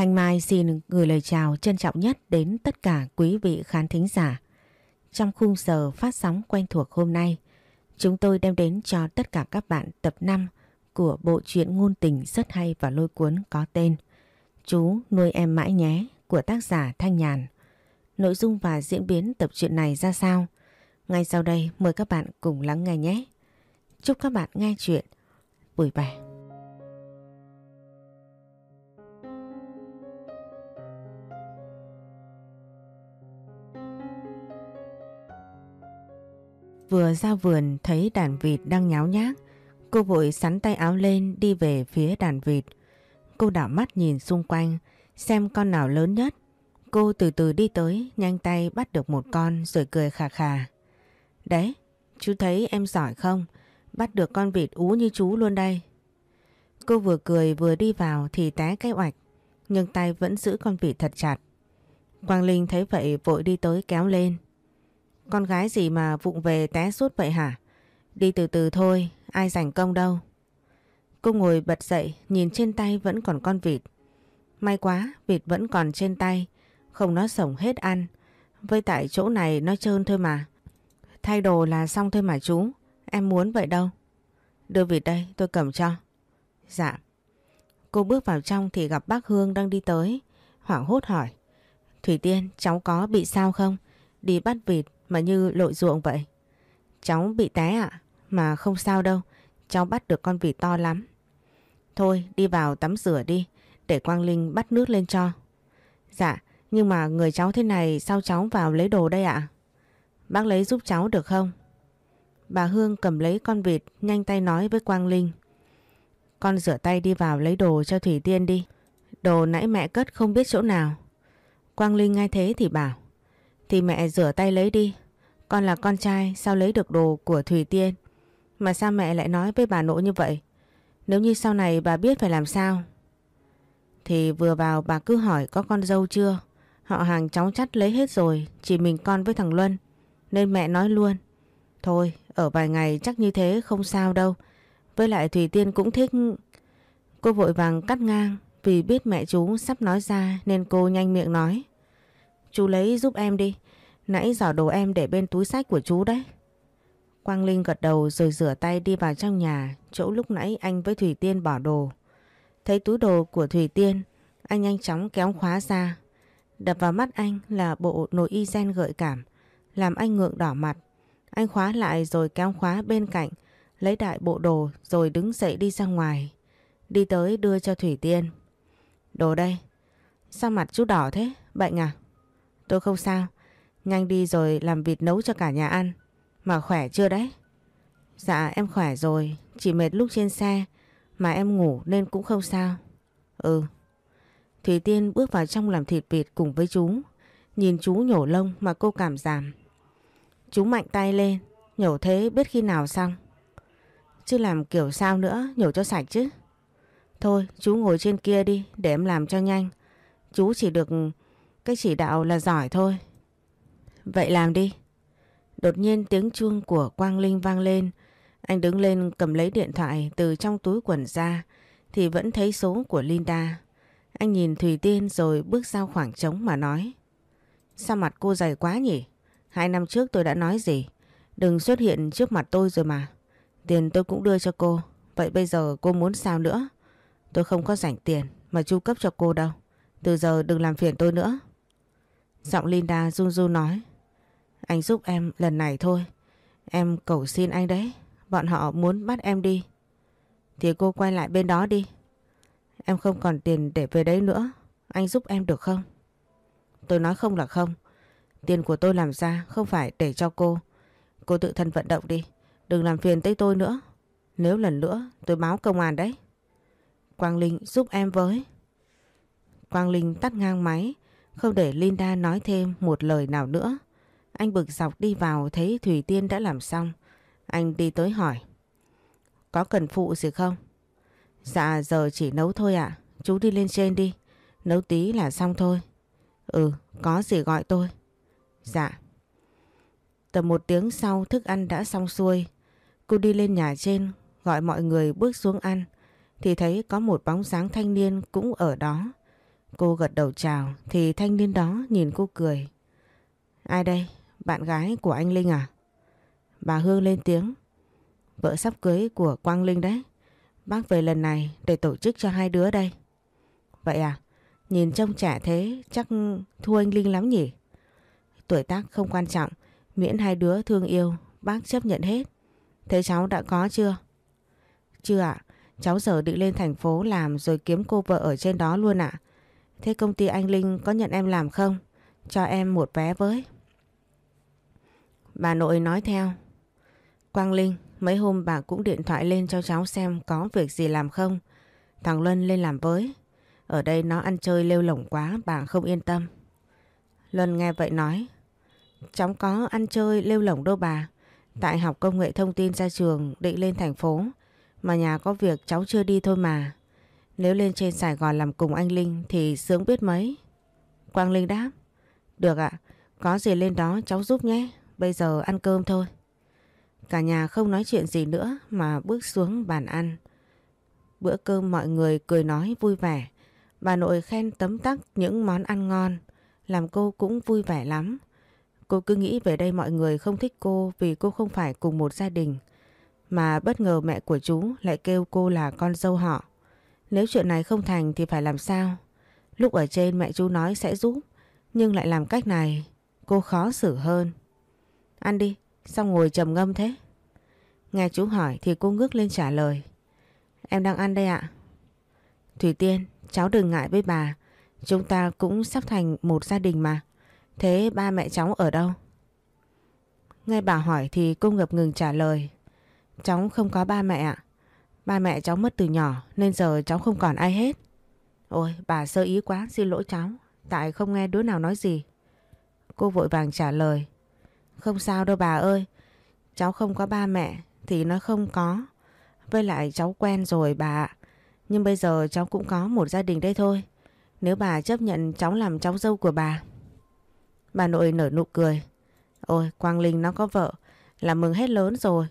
Thanh Mai xin gửi lời chào trân trọng nhất đến tất cả quý vị khán thính giả. Trong khung giờ phát sóng quen thuộc hôm nay, chúng tôi đem đến cho tất cả các bạn tập 5 của bộ truyện ngôn tình rất hay và lôi cuốn có tên Chú nuôi em mãi nhé của tác giả Thanh Nhàn. Nội dung và diễn biến tập truyện này ra sao? Ngay sau đây mời các bạn cùng lắng nghe nhé. Chúc các bạn nghe chuyện vui vẻ. Vừa ra vườn thấy đàn vịt đang nháo nhác, cô vội sắn tay áo lên đi về phía đàn vịt. Cô đảo mắt nhìn xung quanh, xem con nào lớn nhất. Cô từ từ đi tới, nhanh tay bắt được một con rồi cười khà khà. Đấy, chú thấy em giỏi không? Bắt được con vịt ú như chú luôn đây. Cô vừa cười vừa đi vào thì té cái oạch, nhưng tay vẫn giữ con vịt thật chặt. Quang Linh thấy vậy vội đi tới kéo lên. Con gái gì mà vụng về té suốt vậy hả? Đi từ từ thôi, ai giành công đâu. Cô ngồi bật dậy, nhìn trên tay vẫn còn con vịt. May quá, vịt vẫn còn trên tay, không nó sống hết ăn. Với tại chỗ này nó trơn thôi mà. Thay đồ là xong thôi mà chú, em muốn vậy đâu. Đưa vịt đây, tôi cầm cho. Dạ. Cô bước vào trong thì gặp bác Hương đang đi tới, hoảng hốt hỏi. Thủy Tiên, cháu có bị sao không? Đi bắt vịt mà như lội ruộng vậy. Cháu bị té ạ, mà không sao đâu, cháu bắt được con vịt to lắm. Thôi đi vào tắm rửa đi, để Quang Linh bắt nước lên cho. Dạ, nhưng mà người cháu thế này sao cháu vào lấy đồ đây ạ? Bác lấy giúp cháu được không? Bà Hương cầm lấy con vịt, nhanh tay nói với Quang Linh. Con rửa tay đi vào lấy đồ cho Thủy Tiên đi. Đồ nãy mẹ cất không biết chỗ nào. Quang Linh nghe thế thì bảo. Thì mẹ rửa tay lấy đi. Con là con trai sao lấy được đồ của Thủy Tiên. Mà sao mẹ lại nói với bà nội như vậy? Nếu như sau này bà biết phải làm sao? Thì vừa vào bà cứ hỏi có con dâu chưa? Họ hàng cháu chắt lấy hết rồi, chỉ mình con với thằng Luân. Nên mẹ nói luôn. Thôi, ở vài ngày chắc như thế không sao đâu. Với lại Thủy Tiên cũng thích... Cô vội vàng cắt ngang vì biết mẹ chú sắp nói ra nên cô nhanh miệng nói. Chú lấy giúp em đi. Nãy giỏ đồ em để bên túi sách của chú đấy. Quang Linh gật đầu rồi rửa tay đi vào trong nhà, chỗ lúc nãy anh với Thủy Tiên bỏ đồ. Thấy túi đồ của Thủy Tiên, anh nhanh chóng kéo khóa ra. Đập vào mắt anh là bộ nội y gen gợi cảm, làm anh ngượng đỏ mặt. Anh khóa lại rồi kéo khóa bên cạnh, lấy đại bộ đồ rồi đứng dậy đi ra ngoài. Đi tới đưa cho Thủy Tiên. Đồ đây. Sao mặt chú đỏ thế? Bệnh à? Tôi không sao. Nhanh đi rồi làm vịt nấu cho cả nhà ăn. Mà khỏe chưa đấy? Dạ em khỏe rồi. Chỉ mệt lúc trên xe. Mà em ngủ nên cũng không sao. Ừ. Thủy Tiên bước vào trong làm thịt vịt cùng với chú. Nhìn chú nhổ lông mà cô cảm giảm. Chú mạnh tay lên. Nhổ thế biết khi nào xong. Chứ làm kiểu sao nữa, nhổ cho sạch chứ. Thôi, chú ngồi trên kia đi, để em làm cho nhanh. Chú chỉ được, cái chỉ đạo là giỏi thôi. Vậy làm đi. Đột nhiên tiếng chuông của Quang Linh vang lên. Anh đứng lên cầm lấy điện thoại từ trong túi quần ra, thì vẫn thấy số của Linda. Anh nhìn Thùy Tiên rồi bước ra khoảng trống mà nói. Sao mặt cô dày quá nhỉ? Hai năm trước tôi đã nói gì? Đừng xuất hiện trước mặt tôi rồi mà. Tiền tôi cũng đưa cho cô. Vậy bây giờ cô muốn sao nữa? Tôi không có rảnh tiền mà chu cấp cho cô đâu. Từ giờ đừng làm phiền tôi nữa. Giọng Linda run run nói. Anh giúp em lần này thôi. Em cầu xin anh đấy. Bọn họ muốn bắt em đi. Thì cô quay lại bên đó đi. Em không còn tiền để về đấy nữa. Anh giúp em được không? Tôi nói không là không. Tiền của tôi làm ra không phải để cho cô. Cô tự thân vận động đi. Đừng làm phiền tới tôi nữa. Nếu lần nữa, tôi báo công an đấy. Quang Linh giúp em với. Quang Linh tắt ngang máy. Không để Linda nói thêm một lời nào nữa. Anh bực dọc đi vào thấy Thủy Tiên đã làm xong. Anh đi tới hỏi. Có cần phụ gì không? Dạ giờ chỉ nấu thôi ạ. Chú đi lên trên đi. Nấu tí là xong thôi. Ừ, có gì gọi tôi. Dạ. Tầm một tiếng sau thức ăn đã xong xuôi. Cô đi lên nhà trên gọi mọi người bước xuống ăn thì thấy có một bóng dáng thanh niên cũng ở đó. Cô gật đầu chào thì thanh niên đó nhìn cô cười. Ai đây? Bạn gái của anh Linh à? Bà Hương lên tiếng. Vợ sắp cưới của Quang Linh đấy. Bác về lần này để tổ chức cho hai đứa đây. Vậy à? Nhìn trông trẻ thế chắc thua anh Linh lắm nhỉ? Tuổi tác không quan trọng, miễn hai đứa thương yêu, bác chấp nhận hết. Thế cháu đã có chưa? Chưa ạ, cháu giờ định lên thành phố làm rồi kiếm cô vợ ở trên đó luôn ạ. Thế công ty anh Linh có nhận em làm không? Cho em một vé với. Bà nội nói theo. Quang Linh, mấy hôm bà cũng điện thoại lên cho cháu xem có việc gì làm không. Thằng Luân lên làm với. Ở đây nó ăn chơi lêu lỏng quá bà không yên tâm. Luân nghe vậy nói. Cháu có ăn chơi lêu lỏng đâu bà. Tại học công nghệ thông tin ra trường định lên thành phố. Mà nhà có việc cháu chưa đi thôi mà. Nếu lên trên Sài Gòn làm cùng anh Linh thì sướng biết mấy. Quang Linh đáp. Được ạ, có gì lên đó cháu giúp nhé. Bây giờ ăn cơm thôi. Cả nhà không nói chuyện gì nữa mà bước xuống bàn ăn. Bữa cơm mọi người cười nói vui vẻ. Bà nội khen tấm tắc những món ăn ngon, làm cô cũng vui vẻ lắm. Cô cứ nghĩ về đây mọi người không thích cô vì cô không phải cùng một gia đình. Mà bất ngờ mẹ của chú lại kêu cô là con dâu họ. Nếu chuyện này không thành thì phải làm sao? Lúc ở trên mẹ chú nói sẽ giúp, nhưng lại làm cách này, cô khó xử hơn. Ăn đi, sao ngồi trầm ngâm thế? Nghe chú hỏi thì cô ngước lên trả lời. Em đang ăn đây ạ. Thủy Tiên, cháu đừng ngại với bà. Chúng ta cũng sắp thành một gia đình mà. Thế ba mẹ cháu ở đâu? Nghe bà hỏi thì cô ngập ngừng trả lời. Cháu không có ba mẹ ạ. Ba mẹ cháu mất từ nhỏ nên giờ cháu không còn ai hết. Ôi bà sơ ý quá xin lỗi cháu. Tại không nghe đứa nào nói gì. Cô vội vàng trả lời. Không sao đâu bà ơi. Cháu không có ba mẹ thì nó không có. Với lại cháu quen rồi bà ạ. Nhưng bây giờ cháu cũng có một gia đình đây thôi. Nếu bà chấp nhận cháu làm cháu dâu của bà. Bà nội nở nụ cười. Ôi, Quang Linh nó có vợ là mừng hết lớn rồi.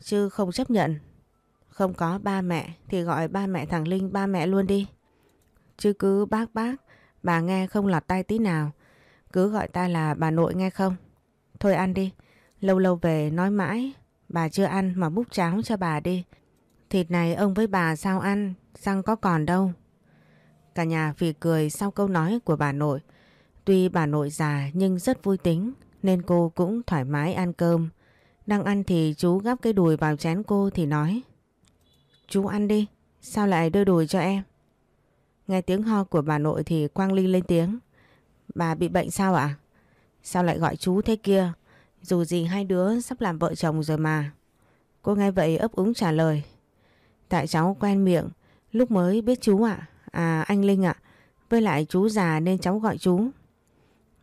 Chứ không chấp nhận. Không có ba mẹ thì gọi ba mẹ thằng Linh ba mẹ luôn đi. Chứ cứ bác bác, bà nghe không lọt tay tí nào. Cứ gọi ta là bà nội nghe không. Thôi ăn đi. Lâu lâu về nói mãi. Bà chưa ăn mà múc cháo cho bà đi. Thịt này ông với bà sao ăn, răng có còn đâu. Cả nhà phì cười sau câu nói của bà nội. Tuy bà nội già nhưng rất vui tính nên cô cũng thoải mái ăn cơm. Đang ăn thì chú gắp cái đùi vào chén cô thì nói Chú ăn đi, sao lại đưa đùi cho em? Nghe tiếng ho của bà nội thì Quang Linh lên tiếng Bà bị bệnh sao ạ? Sao lại gọi chú thế kia? Dù gì hai đứa sắp làm vợ chồng rồi mà. Cô nghe vậy ấp úng trả lời Tại cháu quen miệng, lúc mới biết chú ạ. À anh Linh ạ, với lại chú già nên cháu gọi chú.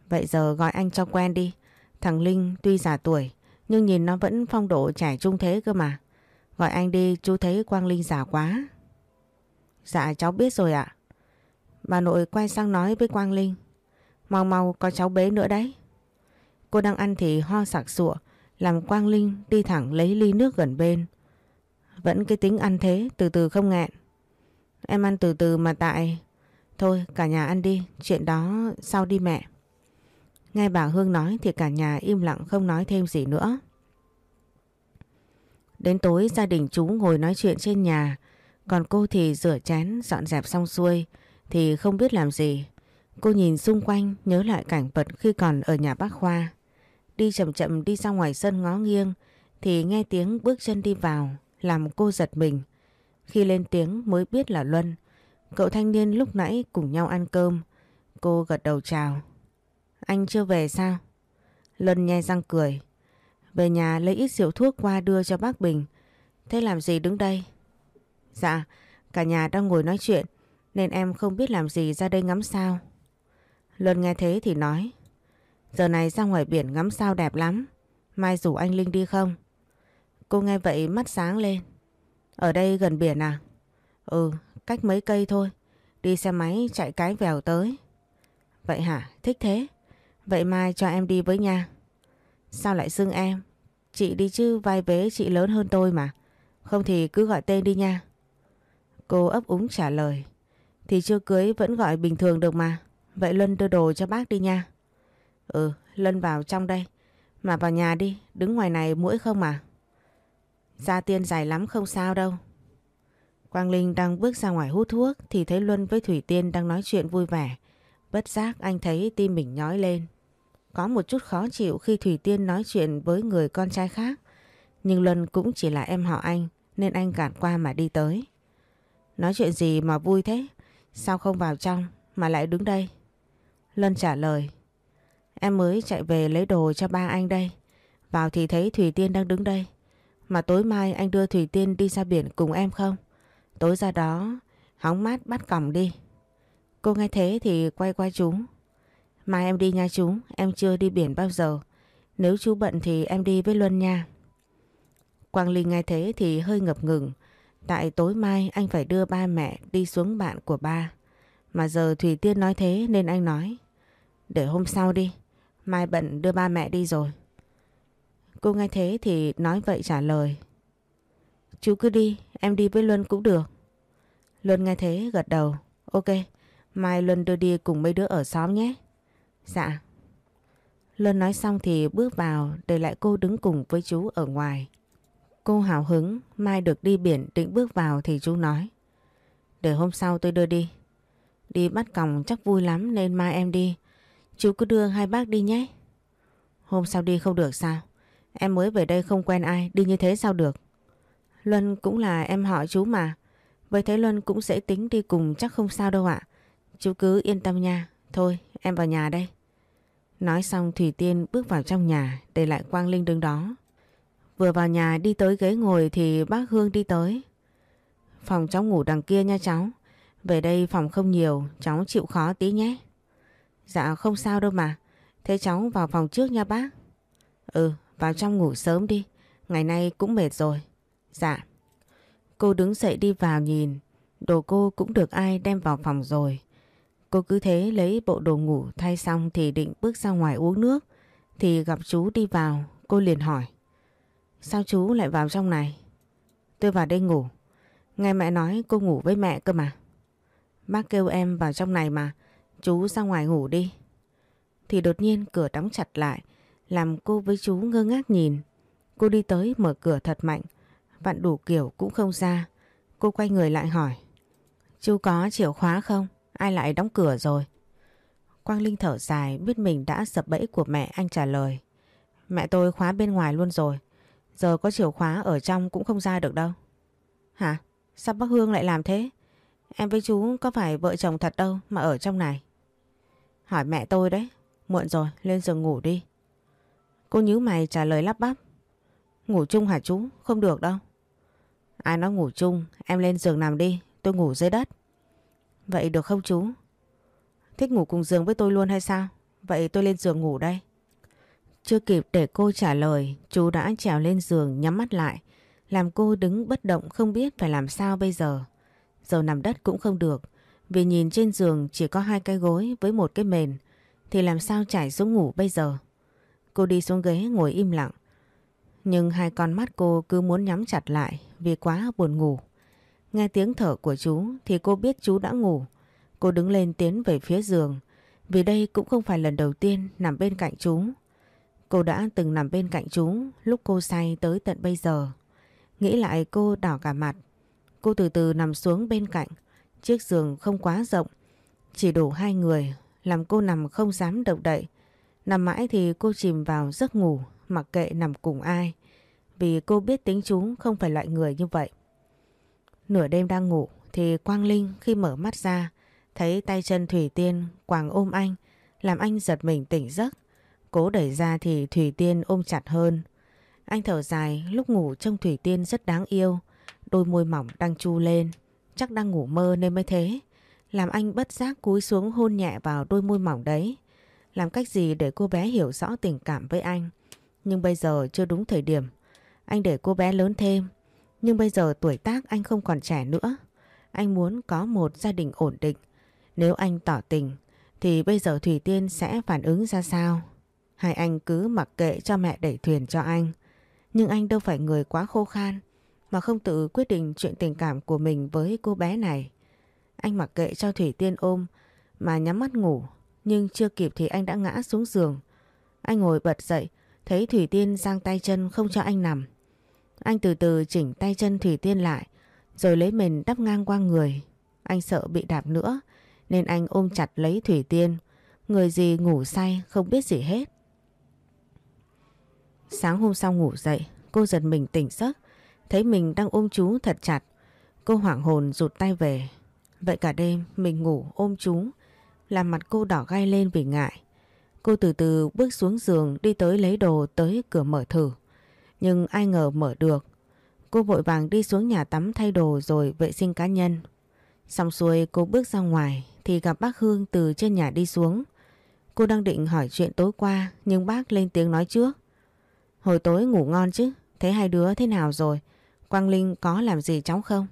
Vậy giờ gọi anh cho quen đi. Thằng Linh tuy già tuổi, nhưng nhìn nó vẫn phong độ trẻ trung thế cơ mà. Gọi anh đi, chú thấy Quang Linh già quá. Dạ cháu biết rồi ạ. Bà nội quay sang nói với Quang Linh. Mau mau có cháu bế nữa đấy. Cô đang ăn thì ho sặc sụa, làm Quang Linh đi thẳng lấy ly nước gần bên. Vẫn cái tính ăn thế, từ từ không nghẹn. Em ăn từ từ mà tại... Thôi cả nhà ăn đi, chuyện đó sau đi mẹ. Nghe bà Hương nói thì cả nhà im lặng không nói thêm gì nữa. Đến tối gia đình chú ngồi nói chuyện trên nhà, còn cô thì rửa chén dọn dẹp xong xuôi thì không biết làm gì. Cô nhìn xung quanh nhớ lại cảnh vật khi còn ở nhà bác Khoa. Đi chậm chậm đi ra ngoài sân ngó nghiêng thì nghe tiếng bước chân đi vào làm cô giật mình. Khi lên tiếng mới biết là Luân. Cậu thanh niên lúc nãy cùng nhau ăn cơm. Cô gật đầu chào. Anh chưa về sao? Luân nhe răng cười. Về nhà lấy ít rượu thuốc qua đưa cho bác Bình. Thế làm gì đứng đây? Dạ, cả nhà đang ngồi nói chuyện nên em không biết làm gì ra đây ngắm sao. Luân nghe thế thì nói. Giờ này ra ngoài biển ngắm sao đẹp lắm. Mai rủ anh Linh đi không? Cô nghe vậy mắt sáng lên. Ở đây gần biển à? Ừ, cách mấy cây thôi. Đi xe máy chạy cái vèo tới. Vậy hả? Thích thế. Vậy mai cho em đi với nha. Sao lại xưng em? Chị đi chứ vai vế chị lớn hơn tôi mà. Không thì cứ gọi tên đi nha. Cô ấp úng trả lời. Thì chưa cưới vẫn gọi bình thường được mà. Vậy Luân đưa đồ cho bác đi nha. Ừ, lân vào trong đây. Mà vào nhà đi, đứng ngoài này mũi không mà. Gia tiên dài lắm không sao đâu. Quang Linh đang bước ra ngoài hút thuốc thì thấy Luân với Thủy Tiên đang nói chuyện vui vẻ. Bất giác anh thấy tim mình nhói lên. Có một chút khó chịu khi Thủy Tiên nói chuyện với người con trai khác. Nhưng Luân cũng chỉ là em họ anh nên anh gạt qua mà đi tới. Nói chuyện gì mà vui thế? Sao không vào trong mà lại đứng đây? Luân trả lời. Em mới chạy về lấy đồ cho ba anh đây. Vào thì thấy Thủy Tiên đang đứng đây. Mà tối mai anh đưa Thủy Tiên đi ra biển cùng em không? Tối ra đó, hóng mát bắt còng đi. Cô nghe thế thì quay qua chú. Mai em đi nha chú, em chưa đi biển bao giờ. Nếu chú bận thì em đi với Luân nha. Quang Linh nghe thế thì hơi ngập ngừng. Tại tối mai anh phải đưa ba mẹ đi xuống bạn của ba. Mà giờ Thủy Tiên nói thế nên anh nói. Để hôm sau đi, mai bận đưa ba mẹ đi rồi. Cô nghe thế thì nói vậy trả lời. Chú cứ đi, em đi với Luân cũng được. Luân nghe thế gật đầu. Ok, mai Luân đưa đi cùng mấy đứa ở xóm nhé. Dạ. Luân nói xong thì bước vào để lại cô đứng cùng với chú ở ngoài. Cô hào hứng, mai được đi biển định bước vào thì chú nói. Để hôm sau tôi đưa đi. Đi bắt còng chắc vui lắm nên mai em đi. Chú cứ đưa hai bác đi nhé. Hôm sau đi không được sao? Em mới về đây không quen ai, đi như thế sao được? Luân cũng là em họ chú mà. Với thế Luân cũng dễ tính đi cùng chắc không sao đâu ạ. Chú cứ yên tâm nha. Thôi em vào nhà đây. Nói xong Thủy Tiên bước vào trong nhà để lại Quang Linh đứng đó. Vừa vào nhà đi tới ghế ngồi thì bác Hương đi tới. Phòng cháu ngủ đằng kia nha cháu. Về đây phòng không nhiều, cháu chịu khó tí nhé. Dạ không sao đâu mà. Thế cháu vào phòng trước nha bác. Ừ, vào trong ngủ sớm đi. Ngày nay cũng mệt rồi. Dạ. Cô đứng dậy đi vào nhìn. Đồ cô cũng được ai đem vào phòng rồi. Cô cứ thế lấy bộ đồ ngủ thay xong thì định bước ra ngoài uống nước. Thì gặp chú đi vào, cô liền hỏi. Sao chú lại vào trong này? Tôi vào đây ngủ. Nghe mẹ nói cô ngủ với mẹ cơ mà. Bác kêu em vào trong này mà. Chú ra ngoài ngủ đi. Thì đột nhiên cửa đóng chặt lại. Làm cô với chú ngơ ngác nhìn. Cô đi tới mở cửa thật mạnh. Vặn đủ kiểu cũng không ra. Cô quay người lại hỏi. Chú có chìa khóa không? Ai lại đóng cửa rồi? Quang Linh thở dài, biết mình đã sập bẫy của mẹ, anh trả lời. Mẹ tôi khóa bên ngoài luôn rồi. Giờ có chìa khóa ở trong cũng không ra được đâu. Hả? Sao bác Hương lại làm thế? Em với chú có phải vợ chồng thật đâu mà ở trong này? Hỏi mẹ tôi đấy. Muộn rồi, lên giường ngủ đi. Cô nhíu mày trả lời lắp bắp. Ngủ chung hả chú? Không được đâu. Ai nói ngủ chung, em lên giường nằm đi, tôi ngủ dưới đất. Vậy được không chú? Thích ngủ cùng giường với tôi luôn hay sao? Vậy tôi lên giường ngủ đây. Chưa kịp để cô trả lời, chú đã trèo lên giường nhắm mắt lại, làm cô đứng bất động không biết phải làm sao bây giờ. Giờ nằm đất cũng không được, vì nhìn trên giường chỉ có hai cái gối với một cái mền, thì làm sao trải xuống ngủ bây giờ. Cô đi xuống ghế ngồi im lặng, nhưng hai con mắt cô cứ muốn nhắm chặt lại vì quá buồn ngủ. Nghe tiếng thở của chú thì cô biết chú đã ngủ. Cô đứng lên tiến về phía giường, vì đây cũng không phải lần đầu tiên nằm bên cạnh chú. Cô đã từng nằm bên cạnh chú lúc cô say tới tận bây giờ. Nghĩ lại cô đỏ cả mặt. Cô từ từ nằm xuống bên cạnh. Chiếc giường không quá rộng. Chỉ đủ hai người, làm cô nằm không dám động đậy. Nằm mãi thì cô chìm vào giấc ngủ, mặc kệ nằm cùng ai. Vì cô biết tính chú không phải loại người như vậy. Nửa đêm đang ngủ thì Quang Linh khi mở mắt ra, thấy tay chân Thủy Tiên quàng ôm anh, làm anh giật mình tỉnh giấc. Cố đẩy ra thì Thủy Tiên ôm chặt hơn. Anh thở dài, lúc ngủ trông Thủy Tiên rất đáng yêu. Đôi môi mỏng đang chu lên. Chắc đang ngủ mơ nên mới thế. Làm anh bất giác cúi xuống hôn nhẹ vào đôi môi mỏng đấy. Làm cách gì để cô bé hiểu rõ tình cảm với anh. Nhưng bây giờ chưa đúng thời điểm. Anh để cô bé lớn thêm. Nhưng bây giờ tuổi tác anh không còn trẻ nữa. Anh muốn có một gia đình ổn định. Nếu anh tỏ tình, thì bây giờ Thủy Tiên sẽ phản ứng ra sao? Hai anh cứ mặc kệ cho mẹ đẩy thuyền cho anh. Nhưng anh đâu phải người quá khô khan mà không tự quyết định chuyện tình cảm của mình với cô bé này. Anh mặc kệ cho Thủy Tiên ôm mà nhắm mắt ngủ. Nhưng chưa kịp thì anh đã ngã xuống giường. Anh ngồi bật dậy, thấy Thủy Tiên giang tay chân không cho anh nằm. Anh từ từ chỉnh tay chân Thủy Tiên lại, rồi lấy mình đắp ngang qua người. Anh sợ bị đạp nữa, nên anh ôm chặt lấy Thủy Tiên. Người gì ngủ say không biết gì hết. Sáng hôm sau ngủ dậy, cô giật mình tỉnh giấc, thấy mình đang ôm chú thật chặt. Cô hoảng hồn rụt tay về. Vậy cả đêm mình ngủ ôm chú, làm mặt cô đỏ gai lên vì ngại. Cô từ từ bước xuống giường đi tới lấy đồ tới cửa mở thử. Nhưng ai ngờ mở được. Cô vội vàng đi xuống nhà tắm thay đồ rồi vệ sinh cá nhân. Xong xuôi cô bước ra ngoài thì gặp bác Hương từ trên nhà đi xuống. Cô đang định hỏi chuyện tối qua nhưng bác lên tiếng nói trước. Hồi tối ngủ ngon chứ, thấy hai đứa thế nào rồi? Quang Linh có làm gì cháu không?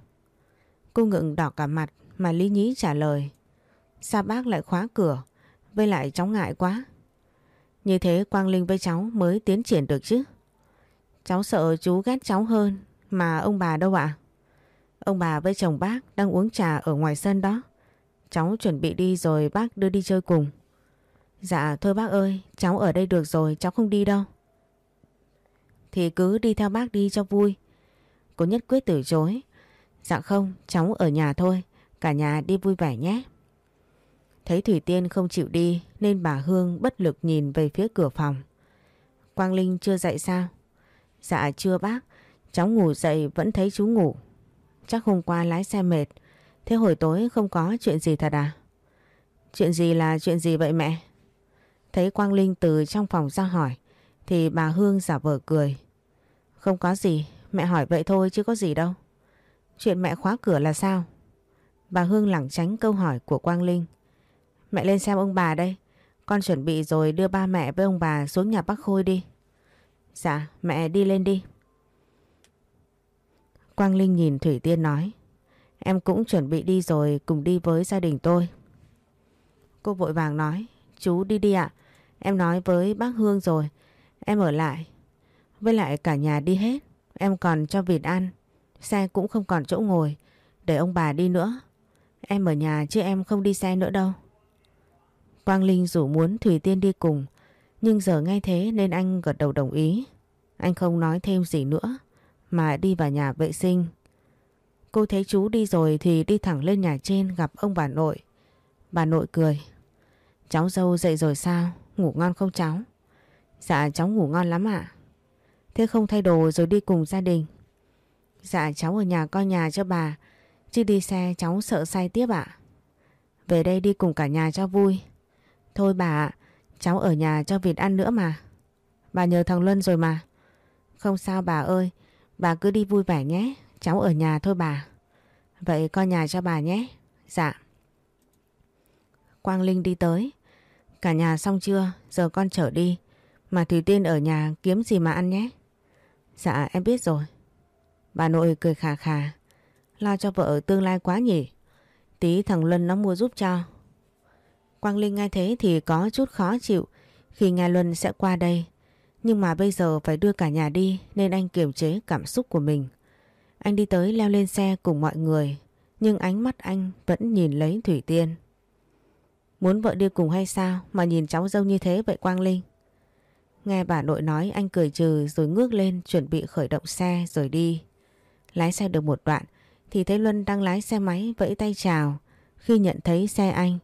Cô ngượng đỏ cả mặt mà lý nhí trả lời. Sao bác lại khóa cửa? Với lại cháu ngại quá. Như thế Quang Linh với cháu mới tiến triển được chứ. Cháu sợ chú ghét cháu hơn. Mà ông bà đâu ạ? Ông bà với chồng bác đang uống trà ở ngoài sân đó. Cháu chuẩn bị đi rồi bác đưa đi chơi cùng. Dạ thôi bác ơi, cháu ở đây được rồi, cháu không đi đâu. Thì cứ đi theo bác đi cho vui. Cô nhất quyết từ chối. Dạ không, cháu ở nhà thôi, cả nhà đi vui vẻ nhé. Thấy Thủy Tiên không chịu đi nên bà Hương bất lực nhìn về phía cửa phòng. Quang Linh chưa dậy sao? Dạ chưa bác, cháu ngủ dậy vẫn thấy chú ngủ. Chắc hôm qua lái xe mệt, thế hồi tối không có chuyện gì thật à? Chuyện gì là chuyện gì vậy mẹ? Thấy Quang Linh từ trong phòng ra hỏi, thì bà Hương giả vờ cười. Không có gì, mẹ hỏi vậy thôi chứ có gì đâu. Chuyện mẹ khóa cửa là sao? Bà Hương lảng tránh câu hỏi của Quang Linh. Mẹ lên xem ông bà đây. Con chuẩn bị rồi đưa ba mẹ với ông bà xuống nhà bác Khôi đi. Dạ, mẹ đi lên đi. Quang Linh nhìn Thủy Tiên nói. Em cũng chuẩn bị đi rồi cùng đi với gia đình tôi. Cô vội vàng nói. Chú đi đi ạ. Em nói với bác Hương rồi. Em ở lại. Với lại cả nhà đi hết. Em còn cho vịt ăn. Xe cũng không còn chỗ ngồi. Để ông bà đi nữa. Em ở nhà chứ em không đi xe nữa đâu. Quang Linh rủ muốn Thủy Tiên đi cùng. Nhưng giờ nghe thế nên anh gật đầu đồng ý. Anh không nói thêm gì nữa, mà đi vào nhà vệ sinh. Cô thấy chú đi rồi thì đi thẳng lên nhà trên gặp ông bà nội. Bà nội cười. Cháu dâu dậy rồi sao? Ngủ ngon không cháu? Dạ cháu ngủ ngon lắm ạ. Thế không thay đồ rồi đi cùng gia đình? Dạ cháu ở nhà coi nhà cho bà. Chứ đi xe cháu sợ say tiếp ạ. Về đây đi cùng cả nhà cho vui. Thôi bà cháu ở nhà cho vịt ăn nữa mà. Bà nhờ thằng Luân rồi mà. Không sao bà ơi, bà cứ đi vui vẻ nhé, cháu ở nhà thôi bà. Vậy coi nhà cho bà nhé. Dạ. Quang Linh đi tới. Cả nhà xong chưa, giờ con chở đi. Mà Thủy Tiên ở nhà kiếm gì mà ăn nhé. Dạ em biết rồi. Bà nội cười khà khà. Lo cho vợ tương lai quá nhỉ. Tí thằng Luân nó mua giúp cho. Quang Linh nghe thế thì có chút khó chịu khi nghe Luân sẽ qua đây. Nhưng mà bây giờ phải đưa cả nhà đi, nên anh kiềm chế cảm xúc của mình. Anh đi tới leo lên xe cùng mọi người nhưng ánh mắt anh vẫn nhìn lấy Thủy Tiên. Muốn vợ đi cùng hay sao mà nhìn cháu dâu như thế vậy, Quang Linh? Nghe bà nội nói anh cười trừ rồi ngước lên chuẩn bị khởi động xe rồi đi. Lái xe được một đoạn thì thấy Luân đang lái xe máy vẫy tay chào khi nhận thấy xe anh.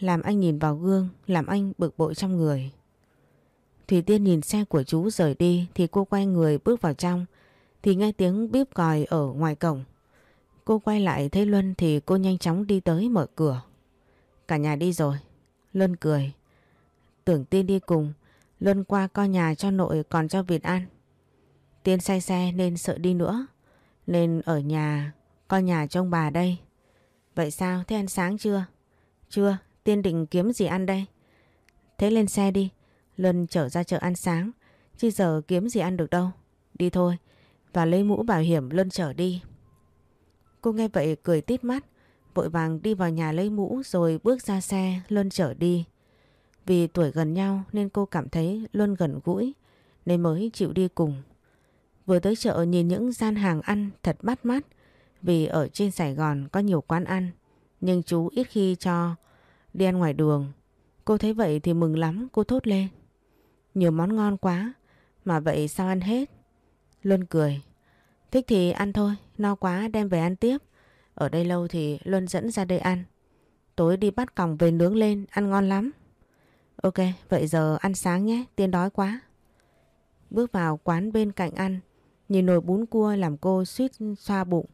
Làm anh nhìn vào gương, làm anh bực bội trong người. Thủy Tiên nhìn xe của chú rời đi thì cô quay người bước vào trong thì nghe tiếng bíp còi ở ngoài cổng. Cô quay lại thấy Luân thì cô nhanh chóng đi tới mở cửa. Cả nhà đi rồi. Luân cười. Tưởng Tiên đi cùng. Luân qua coi nhà cho nội còn cho vịt ăn. Tiên say xe nên sợ đi nữa. Nên ở nhà coi nhà cho ông bà đây. Vậy sao? Thế ăn sáng chưa? Chưa, Tiên định kiếm gì ăn đây? Thế lên xe đi, Luân trở ra chợ ăn sáng, chứ giờ kiếm gì ăn được đâu. Đi thôi, và lấy mũ bảo hiểm Luân trở đi. Cô nghe vậy cười tít mắt, vội vàng đi vào nhà lấy mũ rồi bước ra xe Luân trở đi. Vì tuổi gần nhau nên cô cảm thấy luôn gần gũi nên mới chịu đi cùng. Vừa tới chợ nhìn những gian hàng ăn thật bắt mắt vì ở trên Sài Gòn có nhiều quán ăn Nhưng chú ít khi cho đi ăn ngoài đường. Cô thấy vậy thì mừng lắm, cô thốt lên. Nhiều món ngon quá, mà vậy sao ăn hết? Luân cười. Thích thì ăn thôi, no quá đem về ăn tiếp. Ở đây lâu thì Luân dẫn ra đây ăn. Tối đi bắt còng về nướng lên, ăn ngon lắm. Ok, vậy giờ ăn sáng nhé, tiên đói quá. Bước vào quán bên cạnh ăn, nhìn nồi bún cua làm cô suýt xoa bụng.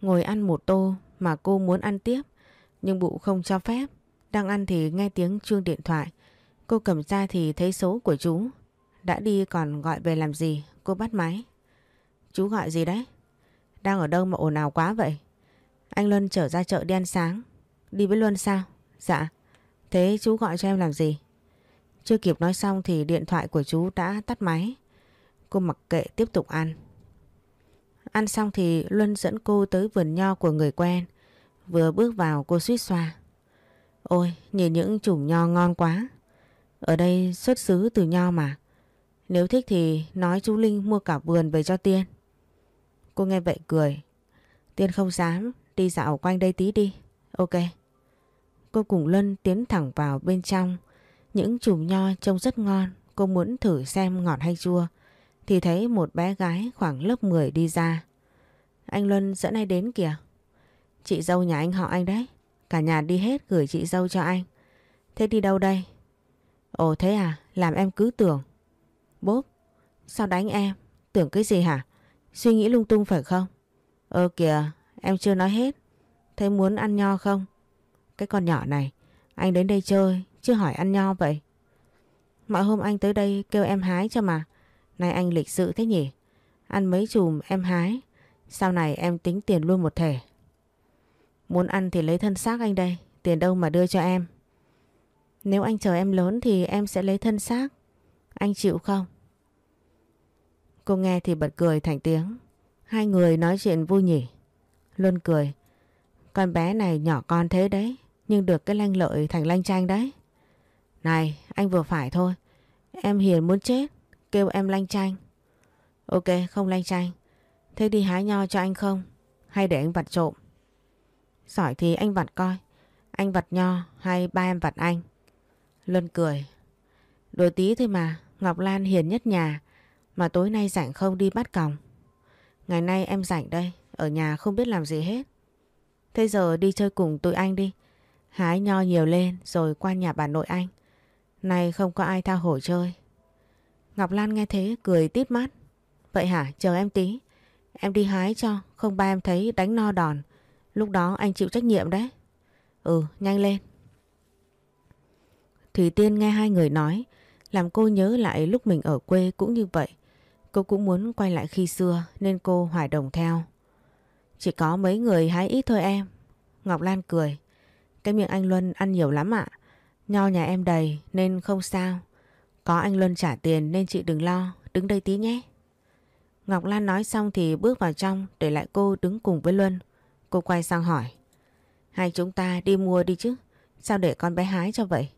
Ngồi ăn một tô mà cô muốn ăn tiếp, nhưng bụng không cho phép. Đang ăn thì nghe tiếng chuông điện thoại. Cô cầm ra thì thấy số của chú. Đã đi còn gọi về làm gì, cô bắt máy. Chú gọi gì đấy? Đang ở đâu mà ồn ào quá vậy? Anh Luân trở ra chợ đi ăn sáng. Đi với Luân sao? Dạ. Thế chú gọi cho em làm gì? Chưa kịp nói xong thì điện thoại của chú đã tắt máy. Cô mặc kệ tiếp tục ăn. Ăn xong thì Luân dẫn cô tới vườn nho của người quen. Vừa bước vào cô suýt xoa. Ôi, nhìn những chùm nho ngon quá. Ở đây xuất xứ từ nho mà. Nếu thích thì nói chú Linh mua cả vườn về cho Tiên. Cô nghe vậy cười. Tiên không dám, đi dạo quanh đây tí đi. Ok. Cô cùng Luân tiến thẳng vào bên trong. Những chùm nho trông rất ngon, cô muốn thử xem ngọt hay chua. Thì thấy một bé gái khoảng lớp 10 đi ra. Anh Luân dẫn ai đến kìa. Chị dâu nhà anh họ anh đấy. Cả nhà đi hết gửi chị dâu cho anh. Thế đi đâu đây? Ồ thế à, làm em cứ tưởng. Bốp, sao đánh em? Tưởng cái gì hả? Suy nghĩ lung tung phải không? Ơ kìa, em chưa nói hết. Thế muốn ăn nho không? Cái con nhỏ này, anh đến đây chơi, chưa hỏi ăn nho vậy. Mọi hôm anh tới đây kêu em hái cho mà. Này anh lịch sự thế nhỉ? Ăn mấy chùm em hái. Sau này em tính tiền luôn một thể. Muốn ăn thì lấy thân xác anh đây. Tiền đâu mà đưa cho em. Nếu anh chờ em lớn thì em sẽ lấy thân xác. Anh chịu không? Cô nghe thì bật cười thành tiếng. Hai người nói chuyện vui nhỉ. Luân cười. Con bé này nhỏ con thế đấy. Nhưng được cái lanh lợi thành lanh chanh đấy. Này, anh vừa phải thôi. Em hiền muốn chết. Kêu em lanh chanh Ok, không lanh chanh Thế đi hái nho cho anh không? Hay để anh vặt trộm? Giỏi thì anh vặt coi. Anh vặt nho hay ba em vặt anh? Luân cười. Đôi tí thôi mà. Ngọc Lan hiền nhất nhà. Mà tối nay rảnh không đi bắt còng. Ngày nay em rảnh đây. Ở nhà không biết làm gì hết. Thế giờ đi chơi cùng tụi anh đi. Hái nho nhiều lên rồi qua nhà bà nội anh. Này không có ai thao hổ chơi. Ngọc Lan nghe thế cười tít mắt. Vậy hả? Chờ em tí. Em đi hái cho, không ba em thấy đánh no đòn. Lúc đó anh chịu trách nhiệm đấy. Ừ, nhanh lên. Thủy Tiên nghe hai người nói, làm cô nhớ lại lúc mình ở quê cũng như vậy. Cô cũng muốn quay lại khi xưa nên cô hoài đồng theo. Chỉ có mấy người hái ít thôi em. Ngọc Lan cười. Cái miệng anh Luân ăn nhiều lắm ạ. Nho nhà em đầy nên không sao. Có anh Luân trả tiền nên chị đừng lo, đứng đây tí nhé. Ngọc Lan nói xong thì bước vào trong để lại cô đứng cùng với Luân. Cô quay sang hỏi. Hai chúng ta đi mua đi chứ, sao để con bé hái cho vậy?